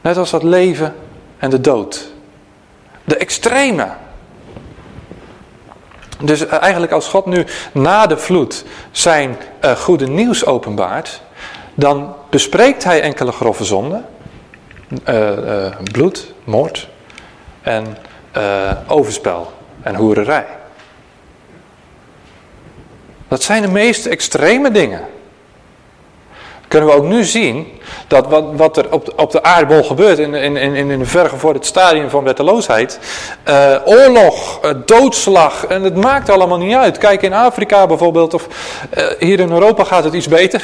S1: Net als dat leven en de dood. De extreme. Dus eigenlijk als God nu na de vloed zijn uh, goede nieuws openbaart, dan bespreekt hij enkele grove zonden. Uh, bloed, moord en overspel en hoererij. Dat zijn de meest extreme dingen. Kunnen we ook nu zien dat wat, wat er op de, op de aardbol gebeurt in, in, in, in vergevorderd stadium van wetteloosheid. Uh, oorlog, uh, doodslag en het maakt allemaal niet uit. Kijk in Afrika bijvoorbeeld of uh, hier in Europa gaat het iets beter.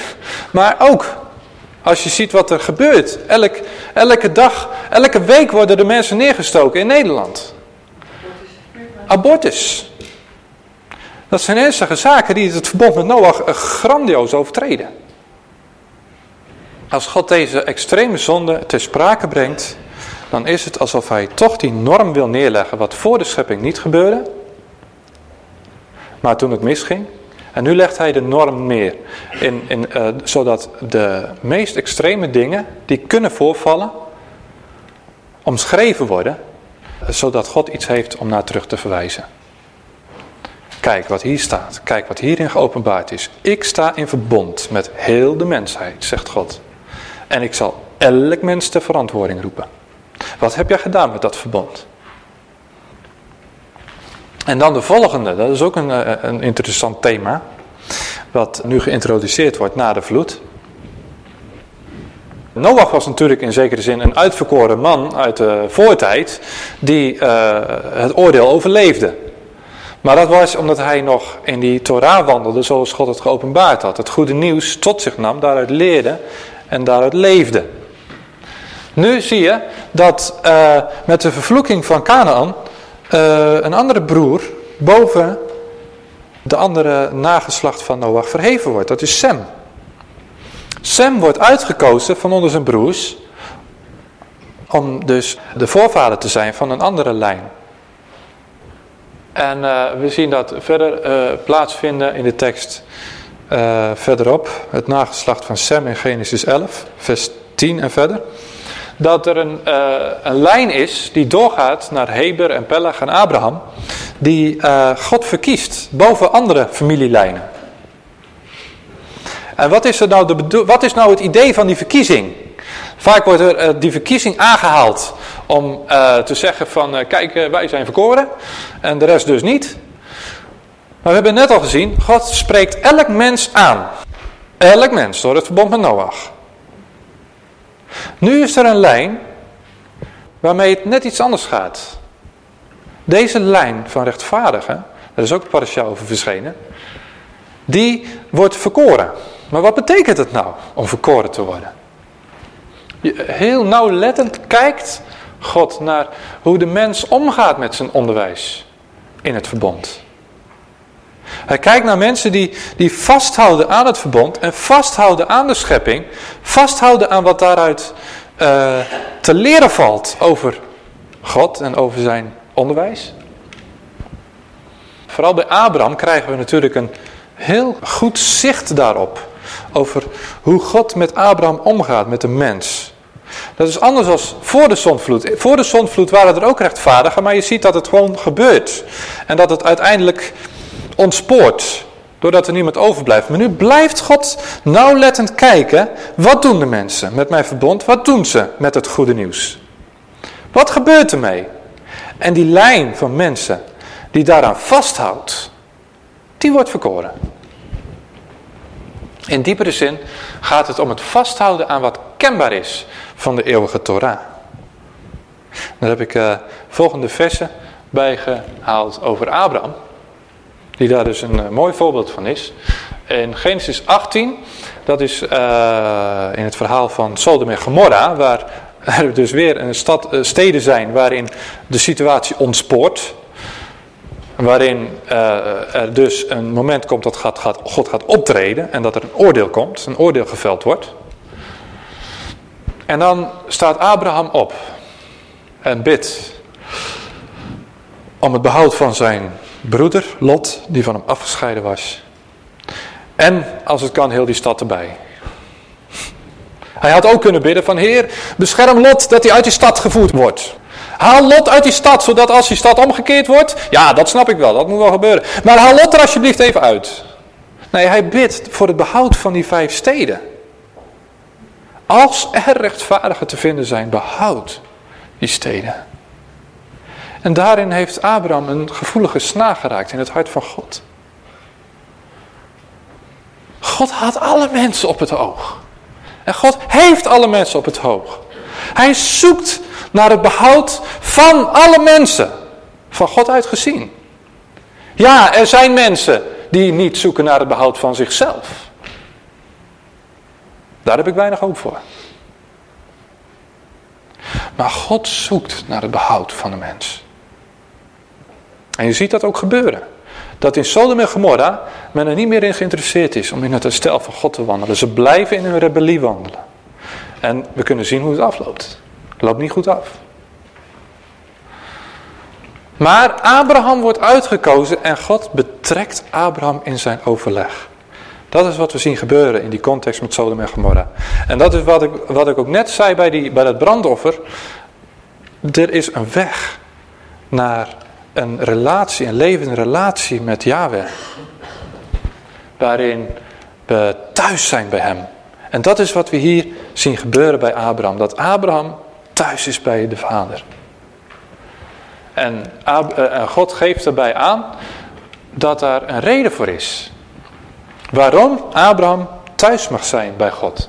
S1: Maar ook als je ziet wat er gebeurt. Elk, elke dag, elke week worden de mensen neergestoken in Nederland. Abortus. Dat zijn ernstige zaken die het verbond met Noach grandioos overtreden. Als God deze extreme zonde ter sprake brengt, dan is het alsof hij toch die norm wil neerleggen wat voor de schepping niet gebeurde. Maar toen het misging. En nu legt hij de norm neer. In, in, uh, zodat de meest extreme dingen die kunnen voorvallen, omschreven worden. Zodat God iets heeft om naar terug te verwijzen. Kijk wat hier staat. Kijk wat hierin geopenbaard is. Ik sta in verbond met heel de mensheid, zegt God. En ik zal elk mens ter verantwoording roepen. Wat heb jij gedaan met dat verbond? En dan de volgende, dat is ook een, eh, een interessant thema. Wat nu geïntroduceerd wordt na de vloed. Noach was natuurlijk in zekere zin een uitverkoren man uit de voortijd. Die uh, het oordeel overleefde. Maar dat was omdat hij nog in die Torah wandelde zoals God het geopenbaard had. Het goede nieuws tot zich nam, daaruit leerde en daaruit leefde. Nu zie je dat uh, met de vervloeking van Canaan uh, een andere broer boven de andere nageslacht van Noach verheven wordt. Dat is Sem. Sem wordt uitgekozen van onder zijn broers om dus de voorvader te zijn van een andere lijn. En uh, we zien dat verder uh, plaatsvinden in de tekst uh, verderop. Het nageslacht van Sem in Genesis 11, vers 10 en verder. Dat er een, een lijn is die doorgaat naar Heber en Pellag en Abraham. Die God verkiest boven andere familielijnen. En wat is, er nou de wat is nou het idee van die verkiezing? Vaak wordt er die verkiezing aangehaald om uh, te zeggen van uh, kijk wij zijn verkoren en de rest dus niet. Maar we hebben net al gezien, God spreekt elk mens aan. Elk mens door het verbond met Noach. Nu is er een lijn waarmee het net iets anders gaat. Deze lijn van rechtvaardigen, daar is ook een parasha over verschenen, die wordt verkoren. Maar wat betekent het nou om verkoren te worden? Je heel nauwlettend kijkt God naar hoe de mens omgaat met zijn onderwijs in het verbond. Hij kijkt naar mensen die, die vasthouden aan het verbond en vasthouden aan de schepping, vasthouden aan wat daaruit uh, te leren valt over God en over zijn onderwijs. Vooral bij Abraham krijgen we natuurlijk een heel goed zicht daarop. Over hoe God met Abraham omgaat, met de mens. Dat is anders dan voor de zonvloed. Voor de zonvloed waren er ook rechtvaardigen, maar je ziet dat het gewoon gebeurt. En dat het uiteindelijk ontspoort, doordat er niemand overblijft. Maar nu blijft God nauwlettend kijken, wat doen de mensen met mijn verbond? Wat doen ze met het goede nieuws? Wat gebeurt ermee? En die lijn van mensen die daaraan vasthoudt, die wordt verkoren. In diepere zin gaat het om het vasthouden aan wat kenbaar is van de eeuwige Torah. Daar heb ik uh, volgende versen bij gehaald over Abraham. Die daar dus een uh, mooi voorbeeld van is. In Genesis 18, dat is uh, in het verhaal van Sodom en Gomorra, waar er dus weer een stad, steden zijn waarin de situatie ontspoort. Waarin er dus een moment komt dat God gaat, God gaat optreden en dat er een oordeel komt, een oordeel geveld wordt. En dan staat Abraham op en bidt om het behoud van zijn broeder Lot, die van hem afgescheiden was. En als het kan heel die stad erbij. Hij had ook kunnen bidden van Heer, bescherm Lot dat hij uit die stad gevoerd wordt. Haal Lot uit die stad, zodat als die stad omgekeerd wordt, ja dat snap ik wel, dat moet wel gebeuren. Maar haal Lot er alsjeblieft even uit. Nee, hij bidt voor het behoud van die vijf steden. Als er rechtvaardigen te vinden zijn, behoud die steden. En daarin heeft Abraham een gevoelige snaar geraakt in het hart van God. God had alle mensen op het oog. En God heeft alle mensen op het oog. Hij zoekt naar het behoud van alle mensen. Van God uitgezien. Ja, er zijn mensen die niet zoeken naar het behoud van zichzelf. Daar heb ik weinig hoop voor. Maar God zoekt naar het behoud van de mens. En je ziet dat ook gebeuren. Dat in Sodom en Gomorra men er niet meer in geïnteresseerd is om in het herstel van God te wandelen. Ze blijven in hun rebellie wandelen. En we kunnen zien hoe het afloopt. Het loopt niet goed af. Maar Abraham wordt uitgekozen en God betrekt Abraham in zijn overleg. Dat is wat we zien gebeuren in die context met Sodom en Gomorra. En dat is wat ik, wat ik ook net zei bij, die, bij dat brandoffer. Er is een weg naar een relatie, een levende relatie met Yahweh. Waarin we thuis zijn bij hem. En dat is wat we hier zien gebeuren bij Abraham. Dat Abraham thuis is bij de vader. En eh, God geeft erbij aan dat daar een reden voor is. Waarom Abraham thuis mag zijn bij God.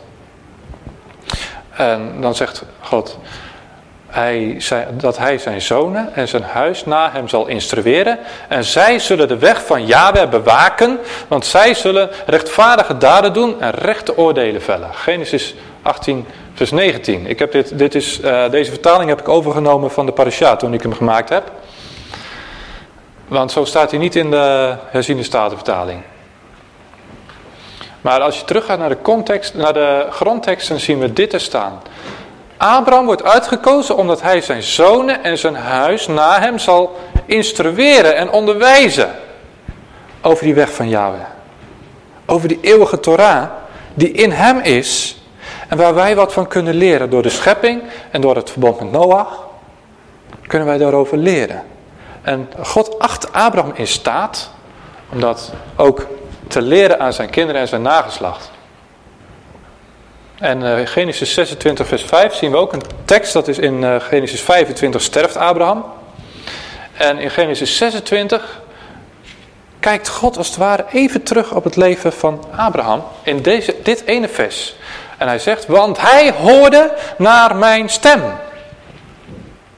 S1: En dan zegt God, hij, dat hij zijn zonen en zijn huis na hem zal instrueren. En zij zullen de weg van Yahweh bewaken, want zij zullen rechtvaardige daden doen en rechte oordelen vellen. Genesis 18 vers 19. Ik heb dit, dit is, uh, deze vertaling heb ik overgenomen van de parasha toen ik hem gemaakt heb. Want zo staat hij niet in de herziende statenvertaling. Maar als je teruggaat naar de, context, naar de grondtekst, dan zien we dit er staan. Abraham wordt uitgekozen omdat hij zijn zonen en zijn huis na hem zal instrueren en onderwijzen. Over die weg van Yahweh. Over die eeuwige Torah die in hem is. En waar wij wat van kunnen leren door de schepping en door het verbond met Noach. Kunnen wij daarover leren. En God acht Abraham in staat om dat ook te leren aan zijn kinderen en zijn nageslacht. En uh, Genesis 26 vers 5 zien we ook een tekst, dat is in uh, Genesis 25 sterft Abraham. En in Genesis 26 kijkt God als het ware even terug op het leven van Abraham in deze, dit ene vers. En hij zegt, want hij hoorde naar mijn stem.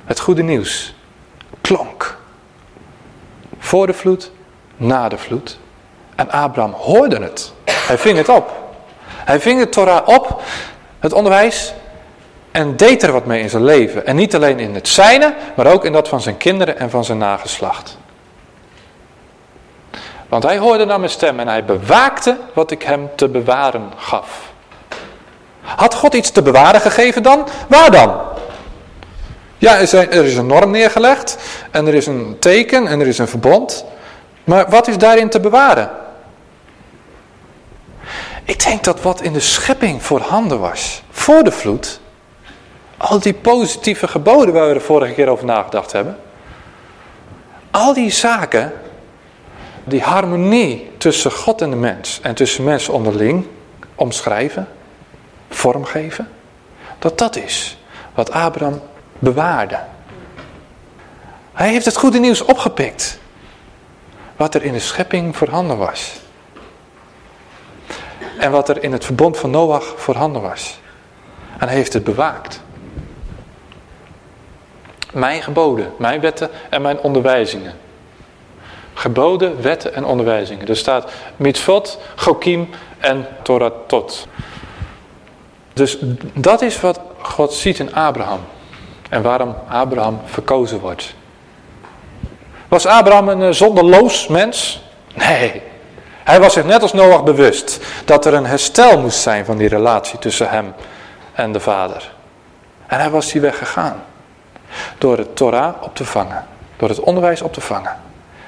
S1: Het goede nieuws klonk. Voor de vloed, na de vloed. En Abraham hoorde het. Hij ving het op. Hij ving de Torah op, het onderwijs, en deed er wat mee in zijn leven. En niet alleen in het zijne, maar ook in dat van zijn kinderen en van zijn nageslacht. Want hij hoorde naar mijn stem en hij bewaakte wat ik hem te bewaren gaf. Had God iets te bewaren gegeven dan? Waar dan? Ja, er is een norm neergelegd en er is een teken en er is een verbond. Maar wat is daarin te bewaren? Ik denk dat wat in de schepping voorhanden was, voor de vloed, al die positieve geboden waar we de vorige keer over nagedacht hebben, al die zaken, die harmonie tussen God en de mens en tussen mensen onderling omschrijven, vormgeven, dat dat is wat Abraham bewaarde. Hij heeft het goede nieuws opgepikt, wat er in de schepping voorhanden was en wat er in het verbond van Noach voorhanden was. En hij heeft het bewaakt. Mijn geboden, mijn wetten en mijn onderwijzingen. Geboden, wetten en onderwijzingen. Er staat mitzvot, chokim en toratot. Dus dat is wat God ziet in Abraham. En waarom Abraham verkozen wordt. Was Abraham een eh, zonderloos mens? Nee. Hij was zich net als Noach bewust dat er een herstel moest zijn van die relatie tussen hem en de vader. En hij was die weg gegaan. Door het Torah op te vangen. Door het onderwijs op te vangen.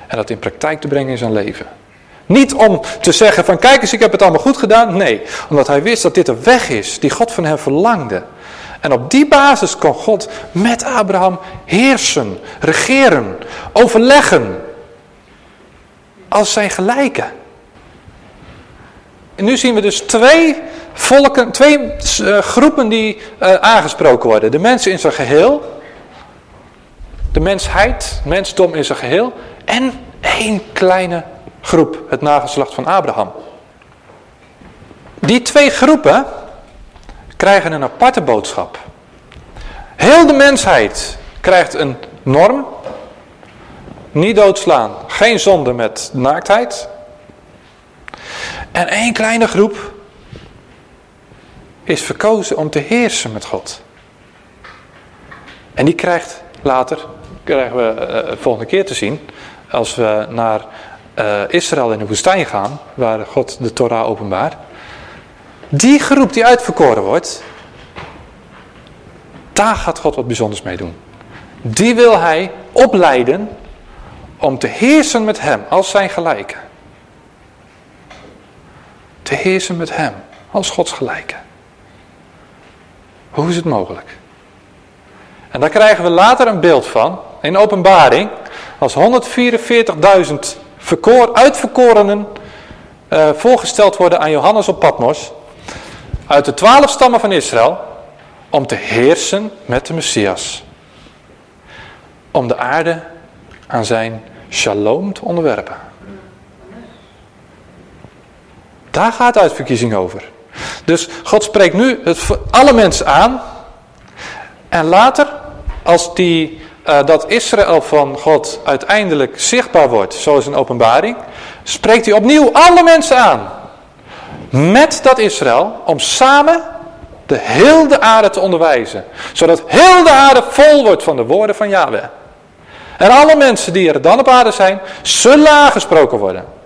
S1: En dat in praktijk te brengen in zijn leven. Niet om te zeggen van kijk eens ik heb het allemaal goed gedaan. Nee, omdat hij wist dat dit een weg is die God van hem verlangde. En op die basis kon God met Abraham heersen, regeren, overleggen. Als zijn gelijke. En nu zien we dus twee volken, twee uh, groepen die uh, aangesproken worden. De mensen in zijn geheel, de mensheid, mensdom in zijn geheel en één kleine groep, het nageslacht van Abraham. Die twee groepen krijgen een aparte boodschap. Heel de mensheid krijgt een norm. Niet doodslaan, geen zonde met naaktheid. En één kleine groep is verkozen om te heersen met God. En die krijgt later, krijgen we uh, volgende keer te zien, als we naar uh, Israël in de woestijn gaan, waar God de Torah openbaart. Die groep die uitverkoren wordt, daar gaat God wat bijzonders mee doen. Die wil hij opleiden om te heersen met hem als zijn gelijke te heersen met hem als Gods gelijke. Hoe is het mogelijk? En daar krijgen we later een beeld van in openbaring als 144.000 uitverkorenen uh, voorgesteld worden aan Johannes op Patmos uit de twaalf stammen van Israël om te heersen met de Messias. Om de aarde aan zijn shalom te onderwerpen. Daar gaat uitverkiezing over. Dus God spreekt nu het, alle mensen aan. En later als die, uh, dat Israël van God uiteindelijk zichtbaar wordt, zoals een openbaring, spreekt hij opnieuw alle mensen aan. Met dat Israël, om samen de heel de aarde te onderwijzen. Zodat heel de aarde vol wordt van de woorden van Yahweh. En alle mensen die er dan op aarde zijn, zullen aangesproken worden.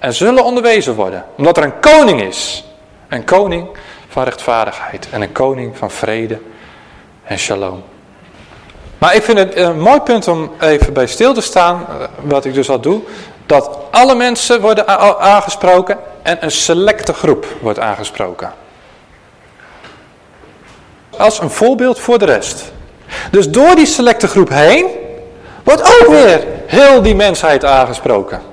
S1: En zullen onderwezen worden. Omdat er een koning is. Een koning van rechtvaardigheid. En een koning van vrede en shalom. Maar ik vind het een mooi punt om even bij stil te staan. Eh, wat ik dus al doe. Dat alle mensen worden aangesproken. En een selecte groep wordt aangesproken. Als een voorbeeld voor de rest. Dus door die selecte groep heen wordt ook weer heel die mensheid aangesproken.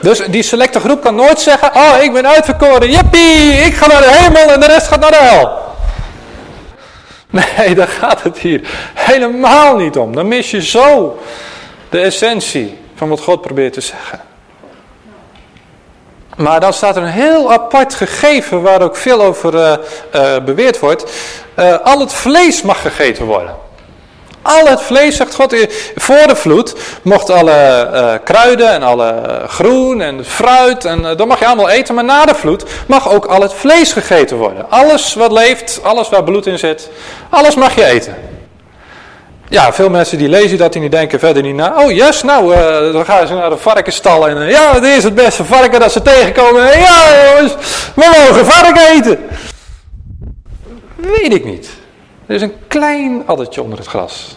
S1: Dus die selecte groep kan nooit zeggen, oh ik ben uitverkoren, jippie, ik ga naar de hemel en de rest gaat naar de hel. Nee, daar gaat het hier helemaal niet om. Dan mis je zo de essentie van wat God probeert te zeggen. Maar dan staat er een heel apart gegeven waar ook veel over uh, uh, beweerd wordt. Uh, al het vlees mag gegeten worden. Al het vlees, zegt God, voor de vloed mocht alle uh, kruiden en alle groen en fruit, en uh, dat mag je allemaal eten. Maar na de vloed mag ook al het vlees gegeten worden. Alles wat leeft, alles waar bloed in zit, alles mag je eten. Ja, veel mensen die lezen dat en die denken verder niet na. Oh yes, nou, uh, dan gaan ze naar de varkenstal en ja, het is het beste varken dat ze tegenkomen. Ja jongens, we mogen varken eten. Weet ik niet. Er is een klein addertje onder het gras.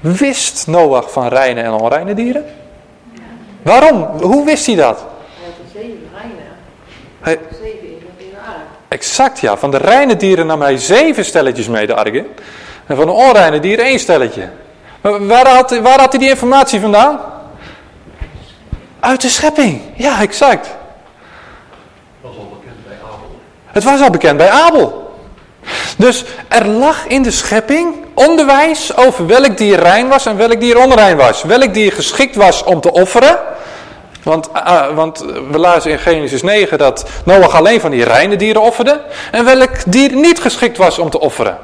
S1: Wist Noach van reine en onreine dieren? Waarom? Hoe wist hij dat?
S3: Hij had er zeven reine.
S1: Hij,
S3: Zeven in de aarde.
S1: exact ja, van de reine dieren nam hij zeven stelletjes mee de ark in. En van de onreine dieren één stelletje. Maar waar had, waar had hij die informatie vandaan? Uit de schepping. Ja, exact.
S2: was al bekend bij Abel.
S1: Het was al bekend bij Abel. Dus er lag in de schepping onderwijs over welk dier rein was en welk dier onrein was. Welk dier geschikt was om te offeren. Want, uh, want we lazen in Genesis 9 dat Noach alleen van die reine dieren offerde. En welk dier niet geschikt was om te offeren.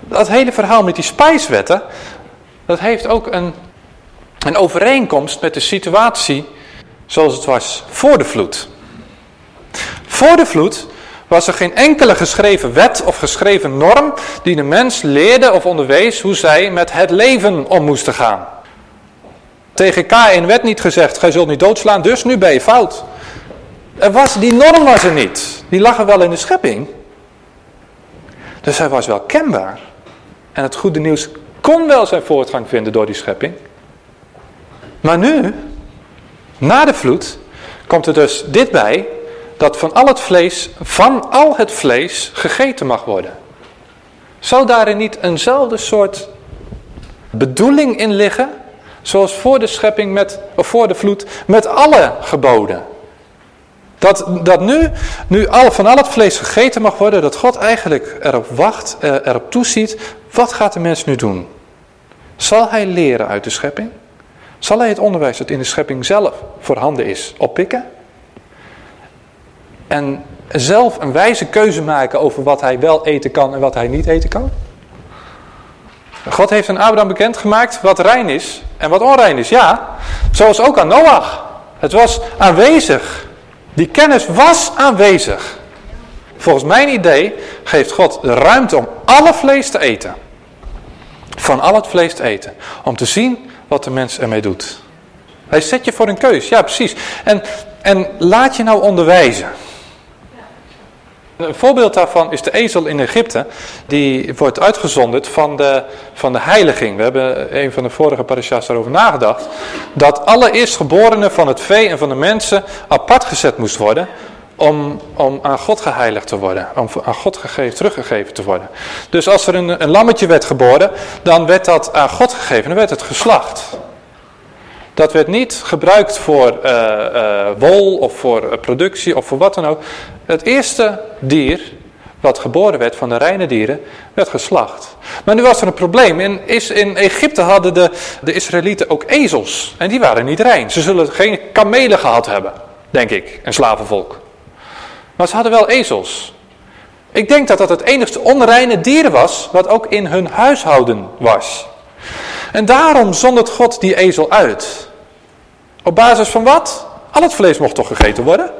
S1: Dat hele verhaal met die spijswetten, dat heeft ook een, een overeenkomst met de situatie zoals het was voor de vloed. Voor de vloed was er geen enkele geschreven wet of geschreven norm die de mens leerde of onderwees hoe zij met het leven om moesten gaan. Tegen Kain werd niet gezegd, gij zult niet doodslaan, dus nu ben je fout. Er was, die norm was er niet. Die lag er wel in de schepping. Dus hij was wel kenbaar. En het goede nieuws kon wel zijn voortgang vinden door die schepping. Maar nu, na de vloed, komt er dus dit bij, dat van al het vlees, van al het vlees gegeten mag worden. Zou daarin niet eenzelfde soort bedoeling in liggen, zoals voor de schepping met, of voor de vloed, met alle geboden? Dat, dat nu, nu al, van al het vlees gegeten mag worden, dat God eigenlijk erop wacht, eh, erop toeziet, wat gaat de mens nu doen? Zal hij leren uit de schepping? Zal hij het onderwijs dat in de schepping zelf voorhanden is oppikken? En zelf een wijze keuze maken over wat hij wel eten kan en wat hij niet eten kan? God heeft aan Abraham bekendgemaakt wat rein is en wat onrein is. Ja, zoals ook aan Noach. Het was aanwezig. Die kennis was aanwezig. Volgens mijn idee geeft God de ruimte om alle vlees te eten. Van al het vlees te eten. Om te zien wat de mens ermee doet. Hij zet je voor een keus. Ja, precies. En, en laat je nou onderwijzen. Een voorbeeld daarvan is de ezel in Egypte. Die wordt uitgezonderd van de, van de heiliging. We hebben een van de vorige parashas daarover nagedacht. Dat alle eerstgeborenen van het vee en van de mensen apart gezet moest worden. Om, om aan God geheiligd te worden. Om aan God gegeven, teruggegeven te worden. Dus als er een, een lammetje werd geboren. Dan werd dat aan God gegeven. Dan werd het geslacht. Dat werd niet gebruikt voor uh, uh, wol of voor productie of voor wat dan ook. Het eerste dier wat geboren werd van de reine dieren, werd geslacht. Maar nu was er een probleem. In, is, in Egypte hadden de, de Israëlieten ook ezels. En die waren niet rein. Ze zullen geen kamelen gehad hebben, denk ik, een slavenvolk. Maar ze hadden wel ezels. Ik denk dat dat het enigste onreine dier was wat ook in hun huishouden was. En daarom zondert God die ezel uit. Op basis van wat? Al het vlees mocht toch gegeten worden?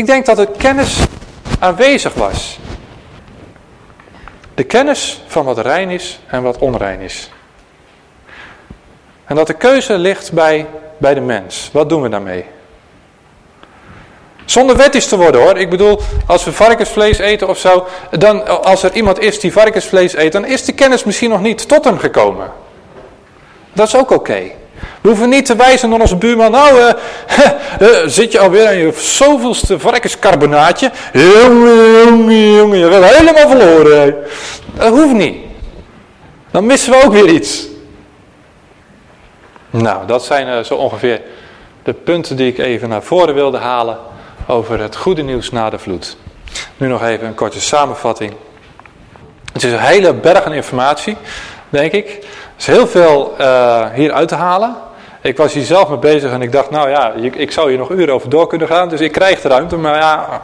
S1: Ik denk dat er kennis aanwezig was. De kennis van wat rein is en wat onrein is. En dat de keuze ligt bij, bij de mens. Wat doen we daarmee? Zonder wettisch te worden hoor. Ik bedoel, als we varkensvlees eten of zo. Dan, als er iemand is die varkensvlees eet. Dan is de kennis misschien nog niet tot hem gekomen. Dat is ook oké. We hoeven niet te wijzen naar onze buurman. Nou, uh, uh, zit je alweer aan je zoveelste varkenscarbonaatje. Jongen, jongen, jongen. Je bent helemaal verloren. Dat hoeft niet. Dan missen we ook weer iets. Nou, dat zijn zo ongeveer de punten die ik even naar voren wilde halen over het goede nieuws na de vloed. Nu nog even een korte samenvatting. Het is een hele berg aan informatie, denk ik. Is heel veel uh, hier uit te halen. Ik was hier zelf mee bezig en ik dacht, nou ja, ik zou hier nog uren over door kunnen gaan. Dus ik krijg de ruimte, maar ja...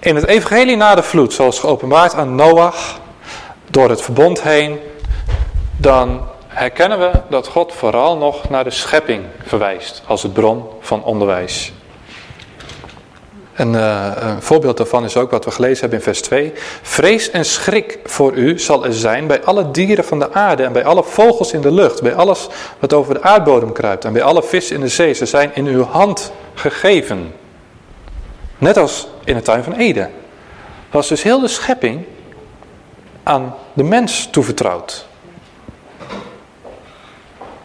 S1: In het evangelie na de vloed, zoals geopenbaard aan Noach, door het verbond heen, dan herkennen we dat God vooral nog naar de schepping verwijst als het bron van onderwijs. En uh, een voorbeeld daarvan is ook wat we gelezen hebben in vers 2. Vrees en schrik voor u zal er zijn bij alle dieren van de aarde en bij alle vogels in de lucht, bij alles wat over de aardbodem kruipt en bij alle vissen in de zee. Ze zijn in uw hand gegeven. Net als in de tuin van Eden. Was dus heel de schepping aan de mens toevertrouwd.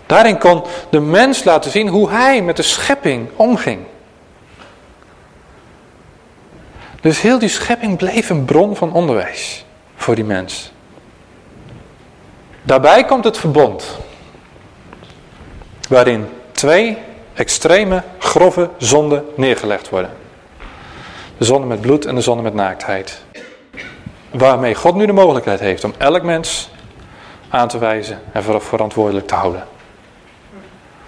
S1: Daarin kon de mens laten zien hoe hij met de schepping omging. Dus heel die schepping bleef een bron van onderwijs voor die mens. Daarbij komt het verbond. Waarin twee extreme, grove zonden neergelegd worden. De zonde met bloed en de zonde met naaktheid. Waarmee God nu de mogelijkheid heeft om elk mens aan te wijzen en verantwoordelijk te houden.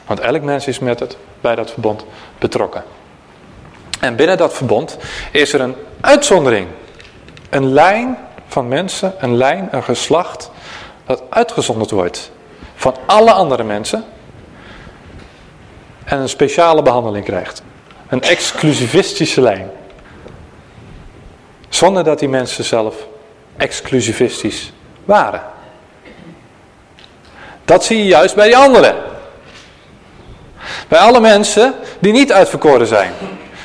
S1: Want elk mens is met het, bij dat verbond betrokken. En binnen dat verbond is er een uitzondering. Een lijn van mensen, een lijn, een geslacht dat uitgezonderd wordt van alle andere mensen en een speciale behandeling krijgt. Een exclusivistische lijn. Zonder dat die mensen zelf exclusivistisch waren. Dat zie je juist bij die anderen. Bij alle mensen die niet uitverkoren zijn.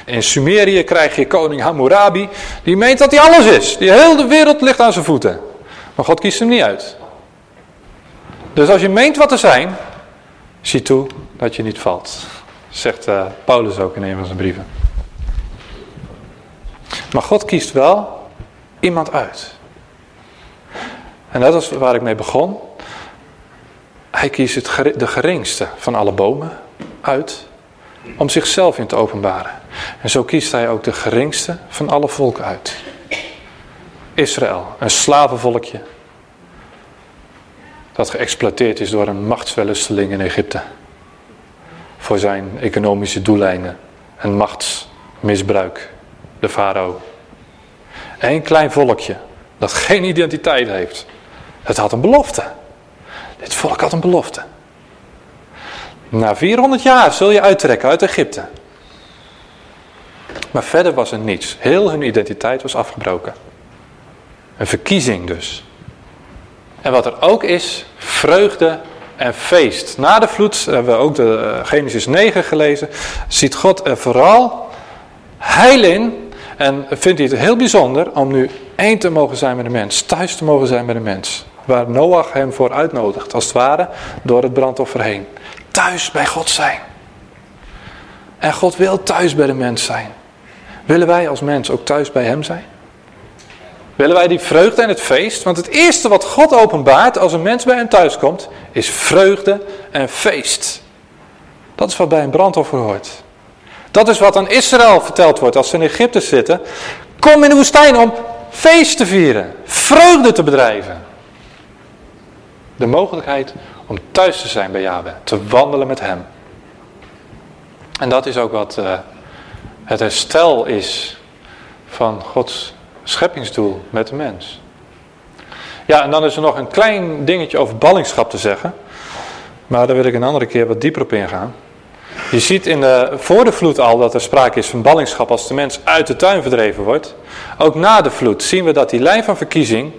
S1: In Sumerië krijg je koning Hammurabi. Die meent dat hij alles is. Die hele wereld ligt aan zijn voeten. Maar God kiest hem niet uit. Dus als je meent wat te zijn. Zie toe dat je niet valt. Zegt uh, Paulus ook in een van zijn brieven. Maar God kiest wel iemand uit. En dat is waar ik mee begon. Hij kiest het, de geringste van alle bomen uit om zichzelf in te openbaren. En zo kiest hij ook de geringste van alle volken uit. Israël, een slavenvolkje. Dat geëxploiteerd is door een machtswellusteling in Egypte. Voor zijn economische doeleinden en machtsmisbruik. De farao. Een klein volkje dat geen identiteit heeft. Het had een belofte. Dit volk had een belofte. Na 400 jaar zul je uittrekken uit Egypte. Maar verder was er niets. Heel hun identiteit was afgebroken. Een verkiezing dus. En wat er ook is, vreugde en feest. Na de vloed, hebben we ook de eh, Genesis 9 gelezen, ziet God er vooral heil in. En vindt hij het heel bijzonder om nu één te mogen zijn met de mens. Thuis te mogen zijn met de mens. Waar Noach hem voor uitnodigt, als het ware, door het brandoffer heen. Thuis bij God zijn. En God wil thuis bij de mens zijn. Willen wij als mens ook thuis bij hem zijn? Willen wij die vreugde en het feest? Want het eerste wat God openbaart als een mens bij hem thuis komt, is vreugde en feest. Dat is wat bij een brandoffer hoort. Dat is wat aan Israël verteld wordt als ze in Egypte zitten. Kom in de woestijn om feest te vieren, vreugde te bedrijven. De mogelijkheid om thuis te zijn bij Yahweh, te wandelen met hem. En dat is ook wat uh, het herstel is van Gods scheppingsdoel met de mens. Ja, en dan is er nog een klein dingetje over ballingschap te zeggen. Maar daar wil ik een andere keer wat dieper op ingaan. Je ziet in de, voor de vloed al dat er sprake is van ballingschap als de mens uit de tuin verdreven wordt. Ook na de vloed zien we dat die lijn van verkiezing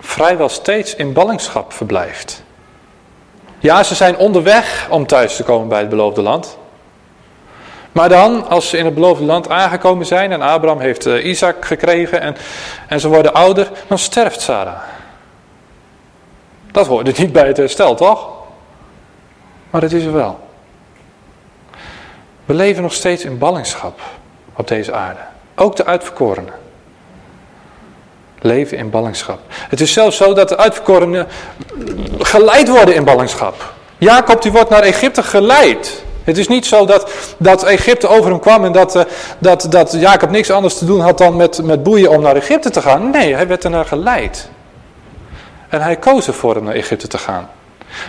S1: vrijwel steeds in ballingschap verblijft. Ja, ze zijn onderweg om thuis te komen bij het beloofde land. Maar dan, als ze in het beloofde land aangekomen zijn en Abraham heeft uh, Isaac gekregen en, en ze worden ouder, dan sterft Sarah. Dat hoort niet bij het herstel, toch? Maar het is er wel. We leven nog steeds in ballingschap op deze aarde. Ook de uitverkorenen. Leven in ballingschap. Het is zelfs zo dat de uitverkorenen geleid worden in ballingschap. Jacob die wordt naar Egypte geleid. Het is niet zo dat, dat Egypte over hem kwam en dat, uh, dat, dat Jacob niks anders te doen had dan met, met boeien om naar Egypte te gaan. Nee, hij werd er naar geleid. En hij koos ervoor om naar Egypte te gaan.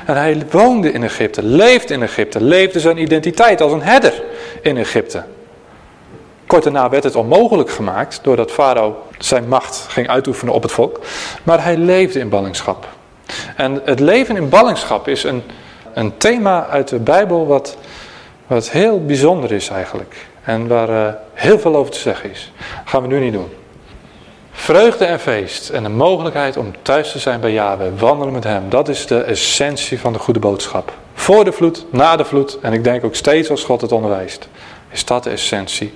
S1: En hij woonde in Egypte, leefde in Egypte, leefde zijn identiteit als een herder in Egypte. Kort daarna werd het onmogelijk gemaakt doordat Farao zijn macht ging uitoefenen op het volk. Maar hij leefde in ballingschap. En het leven in ballingschap is een, een thema uit de Bijbel wat, wat heel bijzonder is eigenlijk. En waar uh, heel veel over te zeggen is. Gaan we nu niet doen. Vreugde en feest en de mogelijkheid om thuis te zijn bij Yahweh, wandelen met hem. Dat is de essentie van de goede boodschap. Voor de vloed, na de vloed en ik denk ook steeds als God het onderwijst. Is dat de essentie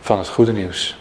S1: van het goede nieuws.